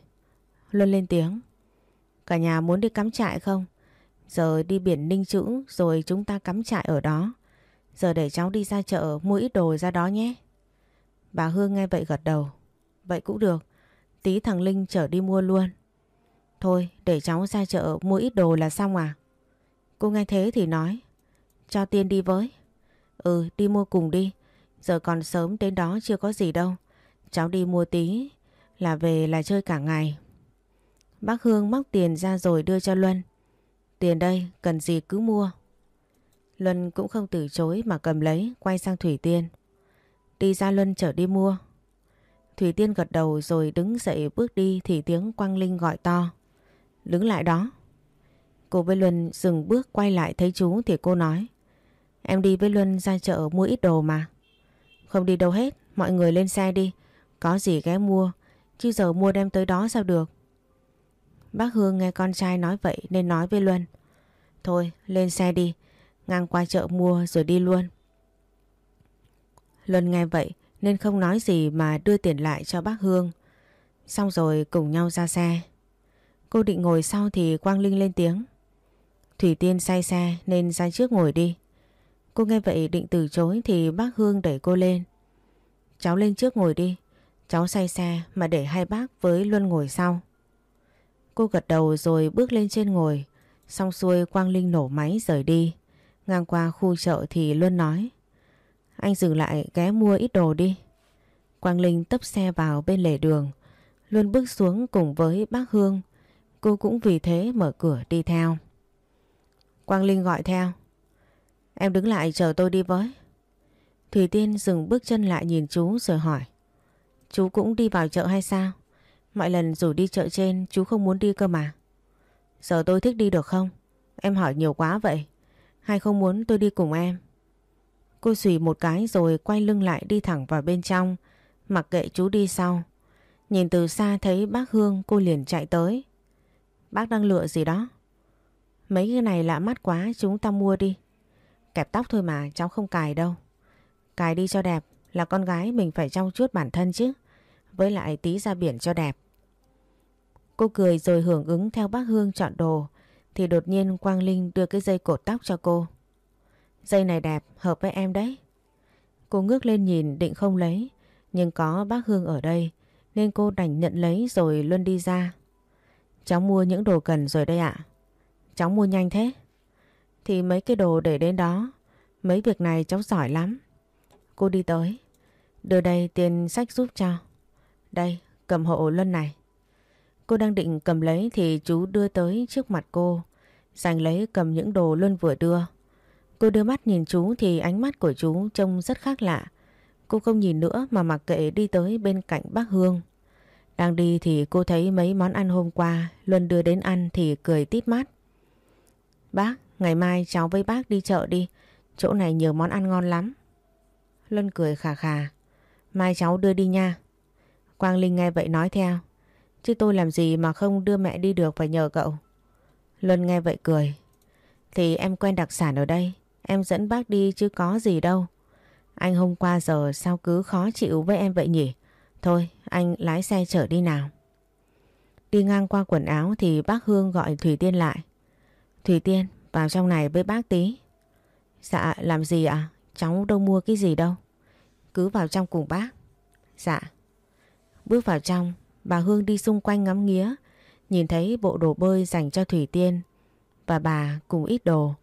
Luân lên tiếng. Cả nhà muốn đi cắm trại không? Giờ đi biển Ninh Chữ rồi chúng ta cắm trại ở đó. Giờ để cháu đi ra chợ mua ít đồ ra đó nhé. Bà Hương nghe vậy gật đầu. Vậy cũng được. Tí thằng Linh chở đi mua luôn. Thôi để cháu ra chợ mua ít đồ là xong à? Cô nghe thế thì nói. Cho Tiên đi với. Ừ đi mua cùng đi. Giờ còn sớm đến đó chưa có gì đâu. Cháu đi mua tí là về là chơi cả ngày. Bác Hương móc tiền ra rồi đưa cho Luân. Tiền đây, cần gì cứ mua. Luân cũng không từ chối mà cầm lấy, quay sang Thủy Tiên. Đi ra Luân chở đi mua. Thủy Tiên gật đầu rồi đứng dậy bước đi thì tiếng Quang Linh gọi to. Đứng lại đó. Cô với Luân dừng bước quay lại thấy chú thì cô nói. Em đi với Luân ra chợ mua ít đồ mà. Không đi đâu hết, mọi người lên xe đi. Có gì ghé mua, chứ giờ mua đem tới đó sao được. Bác Hương nghe con trai nói vậy nên nói với Luân. Thôi, lên xe đi, ngang qua chợ mua rồi đi luôn. Luân nghe vậy nên không nói gì mà đưa tiền lại cho bác Hương. Xong rồi cùng nhau ra xe. Cô định ngồi sau thì Quang Linh lên tiếng. Thủy Tiên say xe nên ra trước ngồi đi. Cô nghe vậy định từ chối thì bác Hương đẩy cô lên. Cháu lên trước ngồi đi. Cháu say xe mà để hai bác với Luân ngồi sau. Cô gật đầu rồi bước lên trên ngồi. Xong xuôi Quang Linh nổ máy rời đi. Ngang qua khu chợ thì Luân nói. Anh dừng lại, ghé mua ít đồ đi. Quang Linh tấp xe vào bên lề đường. luôn bước xuống cùng với bác Hương. Cô cũng vì thế mở cửa đi theo. Quang Linh gọi theo. Em đứng lại chờ tôi đi với. Thủy Tiên dừng bước chân lại nhìn chú rồi hỏi. Chú cũng đi vào chợ hay sao? Mọi lần rủ đi chợ trên, chú không muốn đi cơ mà. Giờ tôi thích đi được không? Em hỏi nhiều quá vậy. Hay không muốn tôi đi cùng em? Cô xùy một cái rồi quay lưng lại đi thẳng vào bên trong. Mặc kệ chú đi sau. Nhìn từ xa thấy bác Hương, cô liền chạy tới. Bác đang lựa gì đó? Mấy cái này lạ mắt quá, chúng ta mua đi. Kẹp tóc thôi mà, cháu không cài đâu. Cài đi cho đẹp, là con gái mình phải trau chuốt bản thân chứ. Với lại tí ra biển cho đẹp. Cô cười rồi hưởng ứng theo bác Hương chọn đồ. Thì đột nhiên Quang Linh đưa cái dây cột tóc cho cô. Dây này đẹp, hợp với em đấy. Cô ngước lên nhìn định không lấy. Nhưng có bác Hương ở đây. Nên cô đành nhận lấy rồi luôn đi ra. Cháu mua những đồ cần rồi đây ạ. Cháu mua nhanh thế. Thì mấy cái đồ để đến đó. Mấy việc này cháu giỏi lắm. Cô đi tới. Đưa đây tiền sách giúp cho. Đây, cầm hộ Luân này. Cô đang định cầm lấy thì chú đưa tới trước mặt cô. Giành lấy cầm những đồ Luân vừa đưa. Cô đưa mắt nhìn chú thì ánh mắt của chú trông rất khác lạ. Cô không nhìn nữa mà mặc kệ đi tới bên cạnh bác Hương. Đang đi thì cô thấy mấy món ăn hôm qua Luân đưa đến ăn thì cười tít mắt. Bác, ngày mai cháu với bác đi chợ đi. Chỗ này nhiều món ăn ngon lắm. Luân cười khà khà. Mai cháu đưa đi nha. Quang Linh nghe vậy nói theo. Chứ tôi làm gì mà không đưa mẹ đi được phải nhờ cậu. Luân nghe vậy cười. Thì em quen đặc sản ở đây. Em dẫn bác đi chứ có gì đâu. Anh hôm qua giờ sao cứ khó chịu với em vậy nhỉ? Thôi anh lái xe chở đi nào. Đi ngang qua quần áo thì bác Hương gọi Thủy Tiên lại. Thủy Tiên vào trong này với bác tí. Dạ làm gì ạ? Cháu đâu mua cái gì đâu. Cứ vào trong cùng bác. Dạ. Bước vào trong, bà Hương đi xung quanh ngắm nghía, nhìn thấy bộ đồ bơi dành cho Thủy Tiên và bà cùng ít đồ,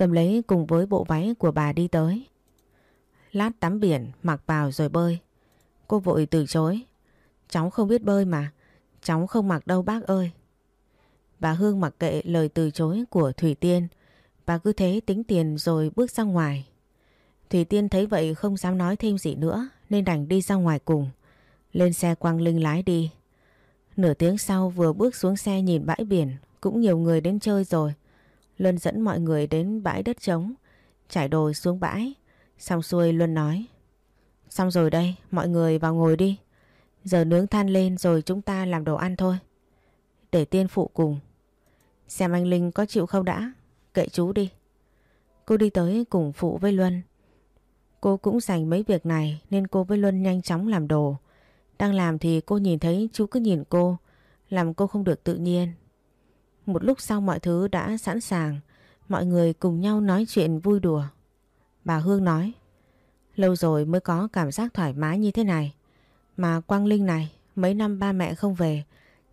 cầm lấy cùng với bộ váy của bà đi tới. Lát tắm biển mặc vào rồi bơi. Cô vội từ chối. Cháu không biết bơi mà, cháu không mặc đâu bác ơi. Bà Hương mặc kệ lời từ chối của Thủy Tiên, bà cứ thế tính tiền rồi bước ra ngoài. Thủy Tiên thấy vậy không dám nói thêm gì nữa nên đành đi ra ngoài cùng. Lên xe Quang Linh lái đi. Nửa tiếng sau vừa bước xuống xe nhìn bãi biển cũng nhiều người đến chơi rồi. Luân dẫn mọi người đến bãi đất trống, trải đồ xuống bãi. Xong xuôi Luân nói. Xong rồi đây, mọi người vào ngồi đi. Giờ nướng than lên rồi chúng ta làm đồ ăn thôi. Để tiên phụ cùng. Xem anh Linh có chịu không đã. Kệ chú đi. Cô đi tới cùng phụ với Luân. Cô cũng dành mấy việc này nên cô với Luân nhanh chóng làm đồ. Đang làm thì cô nhìn thấy chú cứ nhìn cô, làm cô không được tự nhiên. Một lúc sau mọi thứ đã sẵn sàng, mọi người cùng nhau nói chuyện vui đùa. Bà Hương nói, lâu rồi mới có cảm giác thoải mái như thế này. Mà Quang Linh này, mấy năm ba mẹ không về,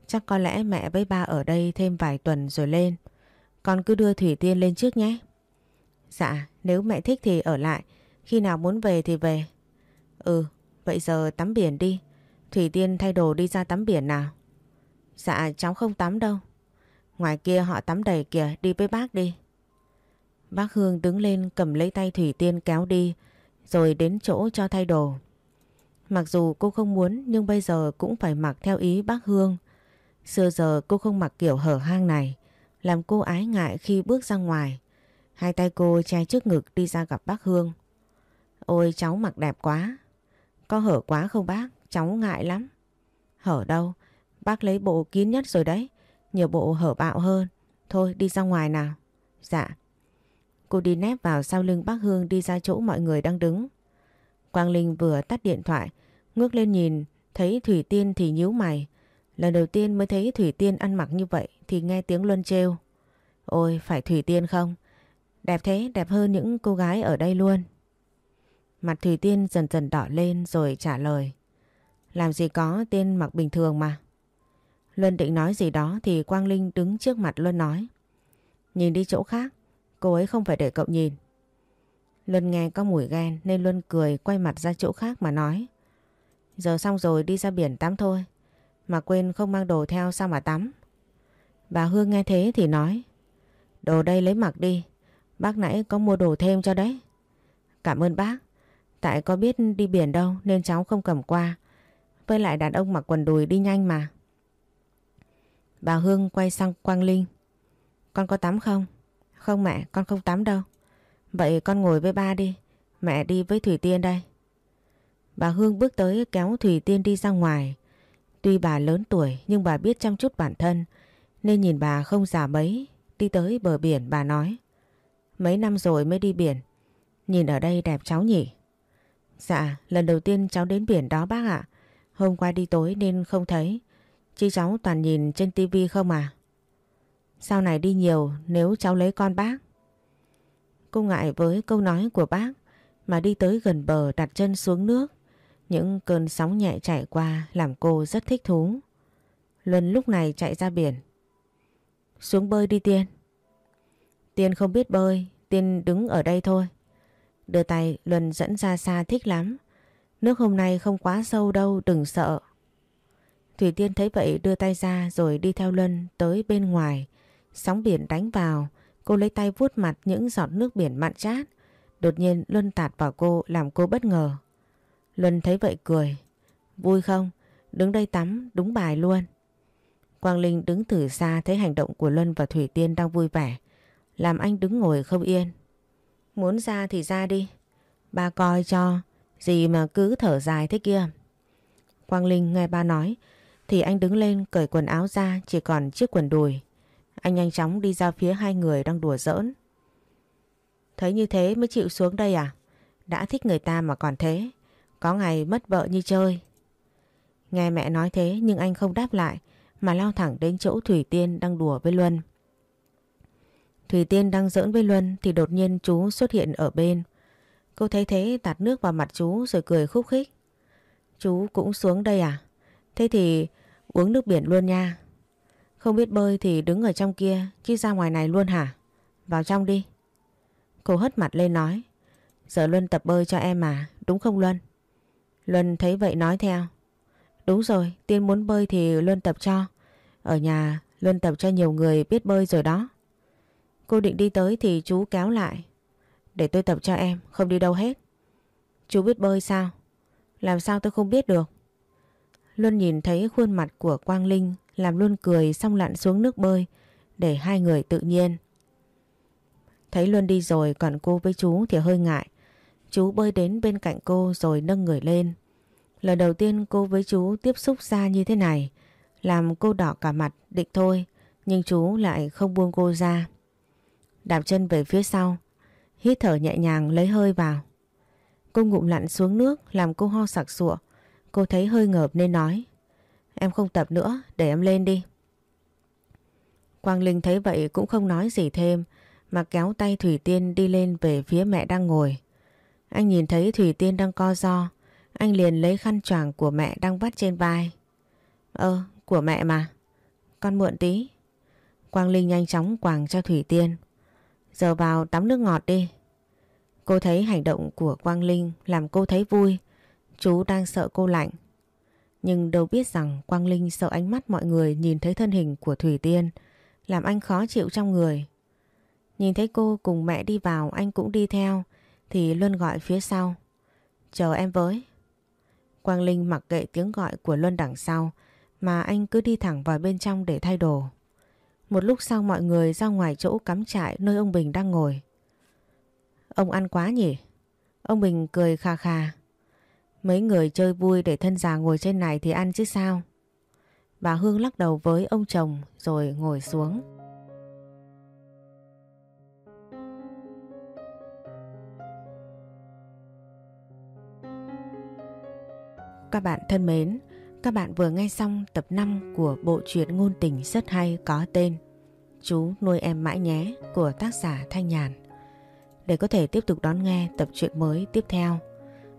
chắc có lẽ mẹ với ba ở đây thêm vài tuần rồi lên. Con cứ đưa Thủy Tiên lên trước nhé. Dạ, nếu mẹ thích thì ở lại, khi nào muốn về thì về. Ừ, vậy giờ tắm biển đi. Thủy Tiên thay đồ đi ra tắm biển nào. Dạ cháu không tắm đâu. Ngoài kia họ tắm đầy kìa, đi với bác đi. Bác Hương đứng lên cầm lấy tay Thủy Tiên kéo đi, rồi đến chỗ cho thay đồ. Mặc dù cô không muốn nhưng bây giờ cũng phải mặc theo ý bác Hương. Xưa giờ cô không mặc kiểu hở hang này, làm cô ái ngại khi bước ra ngoài. Hai tay cô che trước ngực đi ra gặp bác Hương. Ôi cháu mặc đẹp quá. Có hở quá không bác? Cháu ngại lắm. Hở đâu? Bác lấy bộ kín nhất rồi đấy. Nhiều bộ hở bạo hơn. Thôi đi ra ngoài nào. Dạ. Cô đi nép vào sau lưng bác Hương đi ra chỗ mọi người đang đứng. Quang Linh vừa tắt điện thoại, ngước lên nhìn, thấy Thủy Tiên thì nhíu mày. Lần đầu tiên mới thấy Thủy Tiên ăn mặc như vậy thì nghe tiếng Luân trêu. Ôi, phải Thủy Tiên không? Đẹp thế, đẹp hơn những cô gái ở đây luôn. Mặt Thủy Tiên dần dần đỏ lên rồi trả lời. Làm gì có tên mặc bình thường mà. Luân định nói gì đó thì Quang Linh đứng trước mặt Luân nói. Nhìn đi chỗ khác, cô ấy không phải để cậu nhìn. Luân nghe có mùi ghen nên Luân cười quay mặt ra chỗ khác mà nói. Giờ xong rồi đi ra biển tắm thôi. Mà quên không mang đồ theo sao mà tắm. Bà Hương nghe thế thì nói. Đồ đây lấy mặc đi. Bác nãy có mua đồ thêm cho đấy. Cảm ơn bác. Tại có biết đi biển đâu nên cháu không cầm qua. Với lại đàn ông mặc quần đùi đi nhanh mà. Bà Hương quay sang Quang Linh. Con có tắm không? Không mẹ, con không tắm đâu. Vậy con ngồi với ba đi. Mẹ đi với Thủy Tiên đây. Bà Hương bước tới kéo Thủy Tiên đi ra ngoài. Tuy bà lớn tuổi nhưng bà biết chăm chút bản thân. Nên nhìn bà không già mấy. Đi tới bờ biển bà nói. Mấy năm rồi mới đi biển. Nhìn ở đây đẹp cháu nhỉ? Dạ, lần đầu tiên cháu đến biển đó bác ạ. Hôm qua đi tối nên không thấy. Chứ cháu toàn nhìn trên tivi không à? Sau này đi nhiều nếu cháu lấy con bác. Cô ngại với câu nói của bác mà đi tới gần bờ đặt chân xuống nước. Những cơn sóng nhẹ chạy qua làm cô rất thích thú. Luân lúc này chạy ra biển. Xuống bơi đi Tiên. Tiên không biết bơi, Tiên đứng ở đây thôi. Đưa tay Luân dẫn ra xa thích lắm. Nước hôm nay không quá sâu đâu, đừng sợ. Thủy Tiên thấy vậy đưa tay ra rồi đi theo Luân tới bên ngoài. Sóng biển đánh vào, cô lấy tay vuốt mặt những giọt nước biển mặn chát. Đột nhiên Luân tạt vào cô làm cô bất ngờ. Luân thấy vậy cười. Vui không? Đứng đây tắm đúng bài luôn. Quang Linh đứng từ xa thấy hành động của Luân và Thủy Tiên đang vui vẻ. Làm anh đứng ngồi không yên. Muốn ra thì ra đi. Ba coi cho. Gì mà cứ thở dài thế kia. Quang Linh nghe ba nói thì anh đứng lên, cởi quần áo ra, chỉ còn chiếc quần đùi. Anh nhanh chóng đi ra phía hai người đang đùa giỡn. Thấy như thế mới chịu xuống đây à? Đã thích người ta mà còn thế. Có ngày mất vợ như chơi. Nghe mẹ nói thế nhưng anh không đáp lại, mà lao thẳng đến chỗ Thủy Tiên đang đùa với Luân. Thủy Tiên đang giỡn với Luân thì đột nhiên chú xuất hiện ở bên. Cô thấy thế tạt nước vào mặt chú rồi cười khúc khích. Chú cũng xuống đây à? Thế thì uống nước biển luôn nha. Không biết bơi thì đứng ở trong kia chứ ra ngoài này luôn hả? Vào trong đi. Cô hất mặt lên nói. Giờ Luân tập bơi cho em mà, đúng không Luân? Luân thấy vậy nói theo. Đúng rồi, Tiên muốn bơi thì Luân tập cho. Ở nhà Luân tập cho nhiều người biết bơi rồi đó. Cô định đi tới thì chú kéo lại. Để tôi tập cho em, không đi đâu hết. Chú biết bơi sao? Làm sao tôi không biết được? Luân nhìn thấy khuôn mặt của Quang Linh làm Luân cười xong lặn xuống nước bơi, để hai người tự nhiên. Thấy Luân đi rồi còn cô với chú thì hơi ngại. Chú bơi đến bên cạnh cô rồi nâng người lên. Lần đầu tiên cô với chú tiếp xúc xa như thế này, làm cô đỏ cả mặt, định thôi, nhưng chú lại không buông cô ra. Đạp chân về phía sau, hít thở nhẹ nhàng lấy hơi vào. Cô ngụm lặn xuống nước, làm cô ho sặc sụa. Cô thấy hơi ngợp nên nói Em không tập nữa để em lên đi. Quang Linh thấy vậy cũng không nói gì thêm mà kéo tay Thủy Tiên đi lên về phía mẹ đang ngồi. Anh nhìn thấy Thủy Tiên đang co do, anh liền lấy khăn choàng của mẹ đang vắt trên vai. Ơ, của mẹ mà. Con mượn tí. Quang Linh nhanh chóng quàng cho Thủy Tiên. Giờ vào tắm nước ngọt đi. Cô thấy hành động của Quang Linh làm cô thấy vui. Chú đang sợ cô lạnh. Nhưng đâu biết rằng Quang Linh sợ ánh mắt mọi người nhìn thấy thân hình của Thủy Tiên, làm anh khó chịu trong người. Nhìn thấy cô cùng mẹ đi vào, anh cũng đi theo, thì Luân gọi phía sau. Chờ em với. Quang Linh mặc kệ tiếng gọi của Luân đằng sau, mà anh cứ đi thẳng vào bên trong để thay đồ. Một lúc sau mọi người ra ngoài chỗ cắm trại nơi ông Bình đang ngồi. Ông ăn quá nhỉ? Ông Bình cười kha kha. Mấy người chơi vui để thân già ngồi trên này thì ăn chứ sao? Bà Hương lắc đầu với ông chồng rồi ngồi xuống. Các bạn thân mến, các bạn vừa nghe xong tập 5 của bộ truyện ngôn tình rất hay có tên Chú nuôi em mãi nhé của tác giả Thanh Nhàn. Để có thể tiếp tục đón nghe tập truyện mới tiếp theo,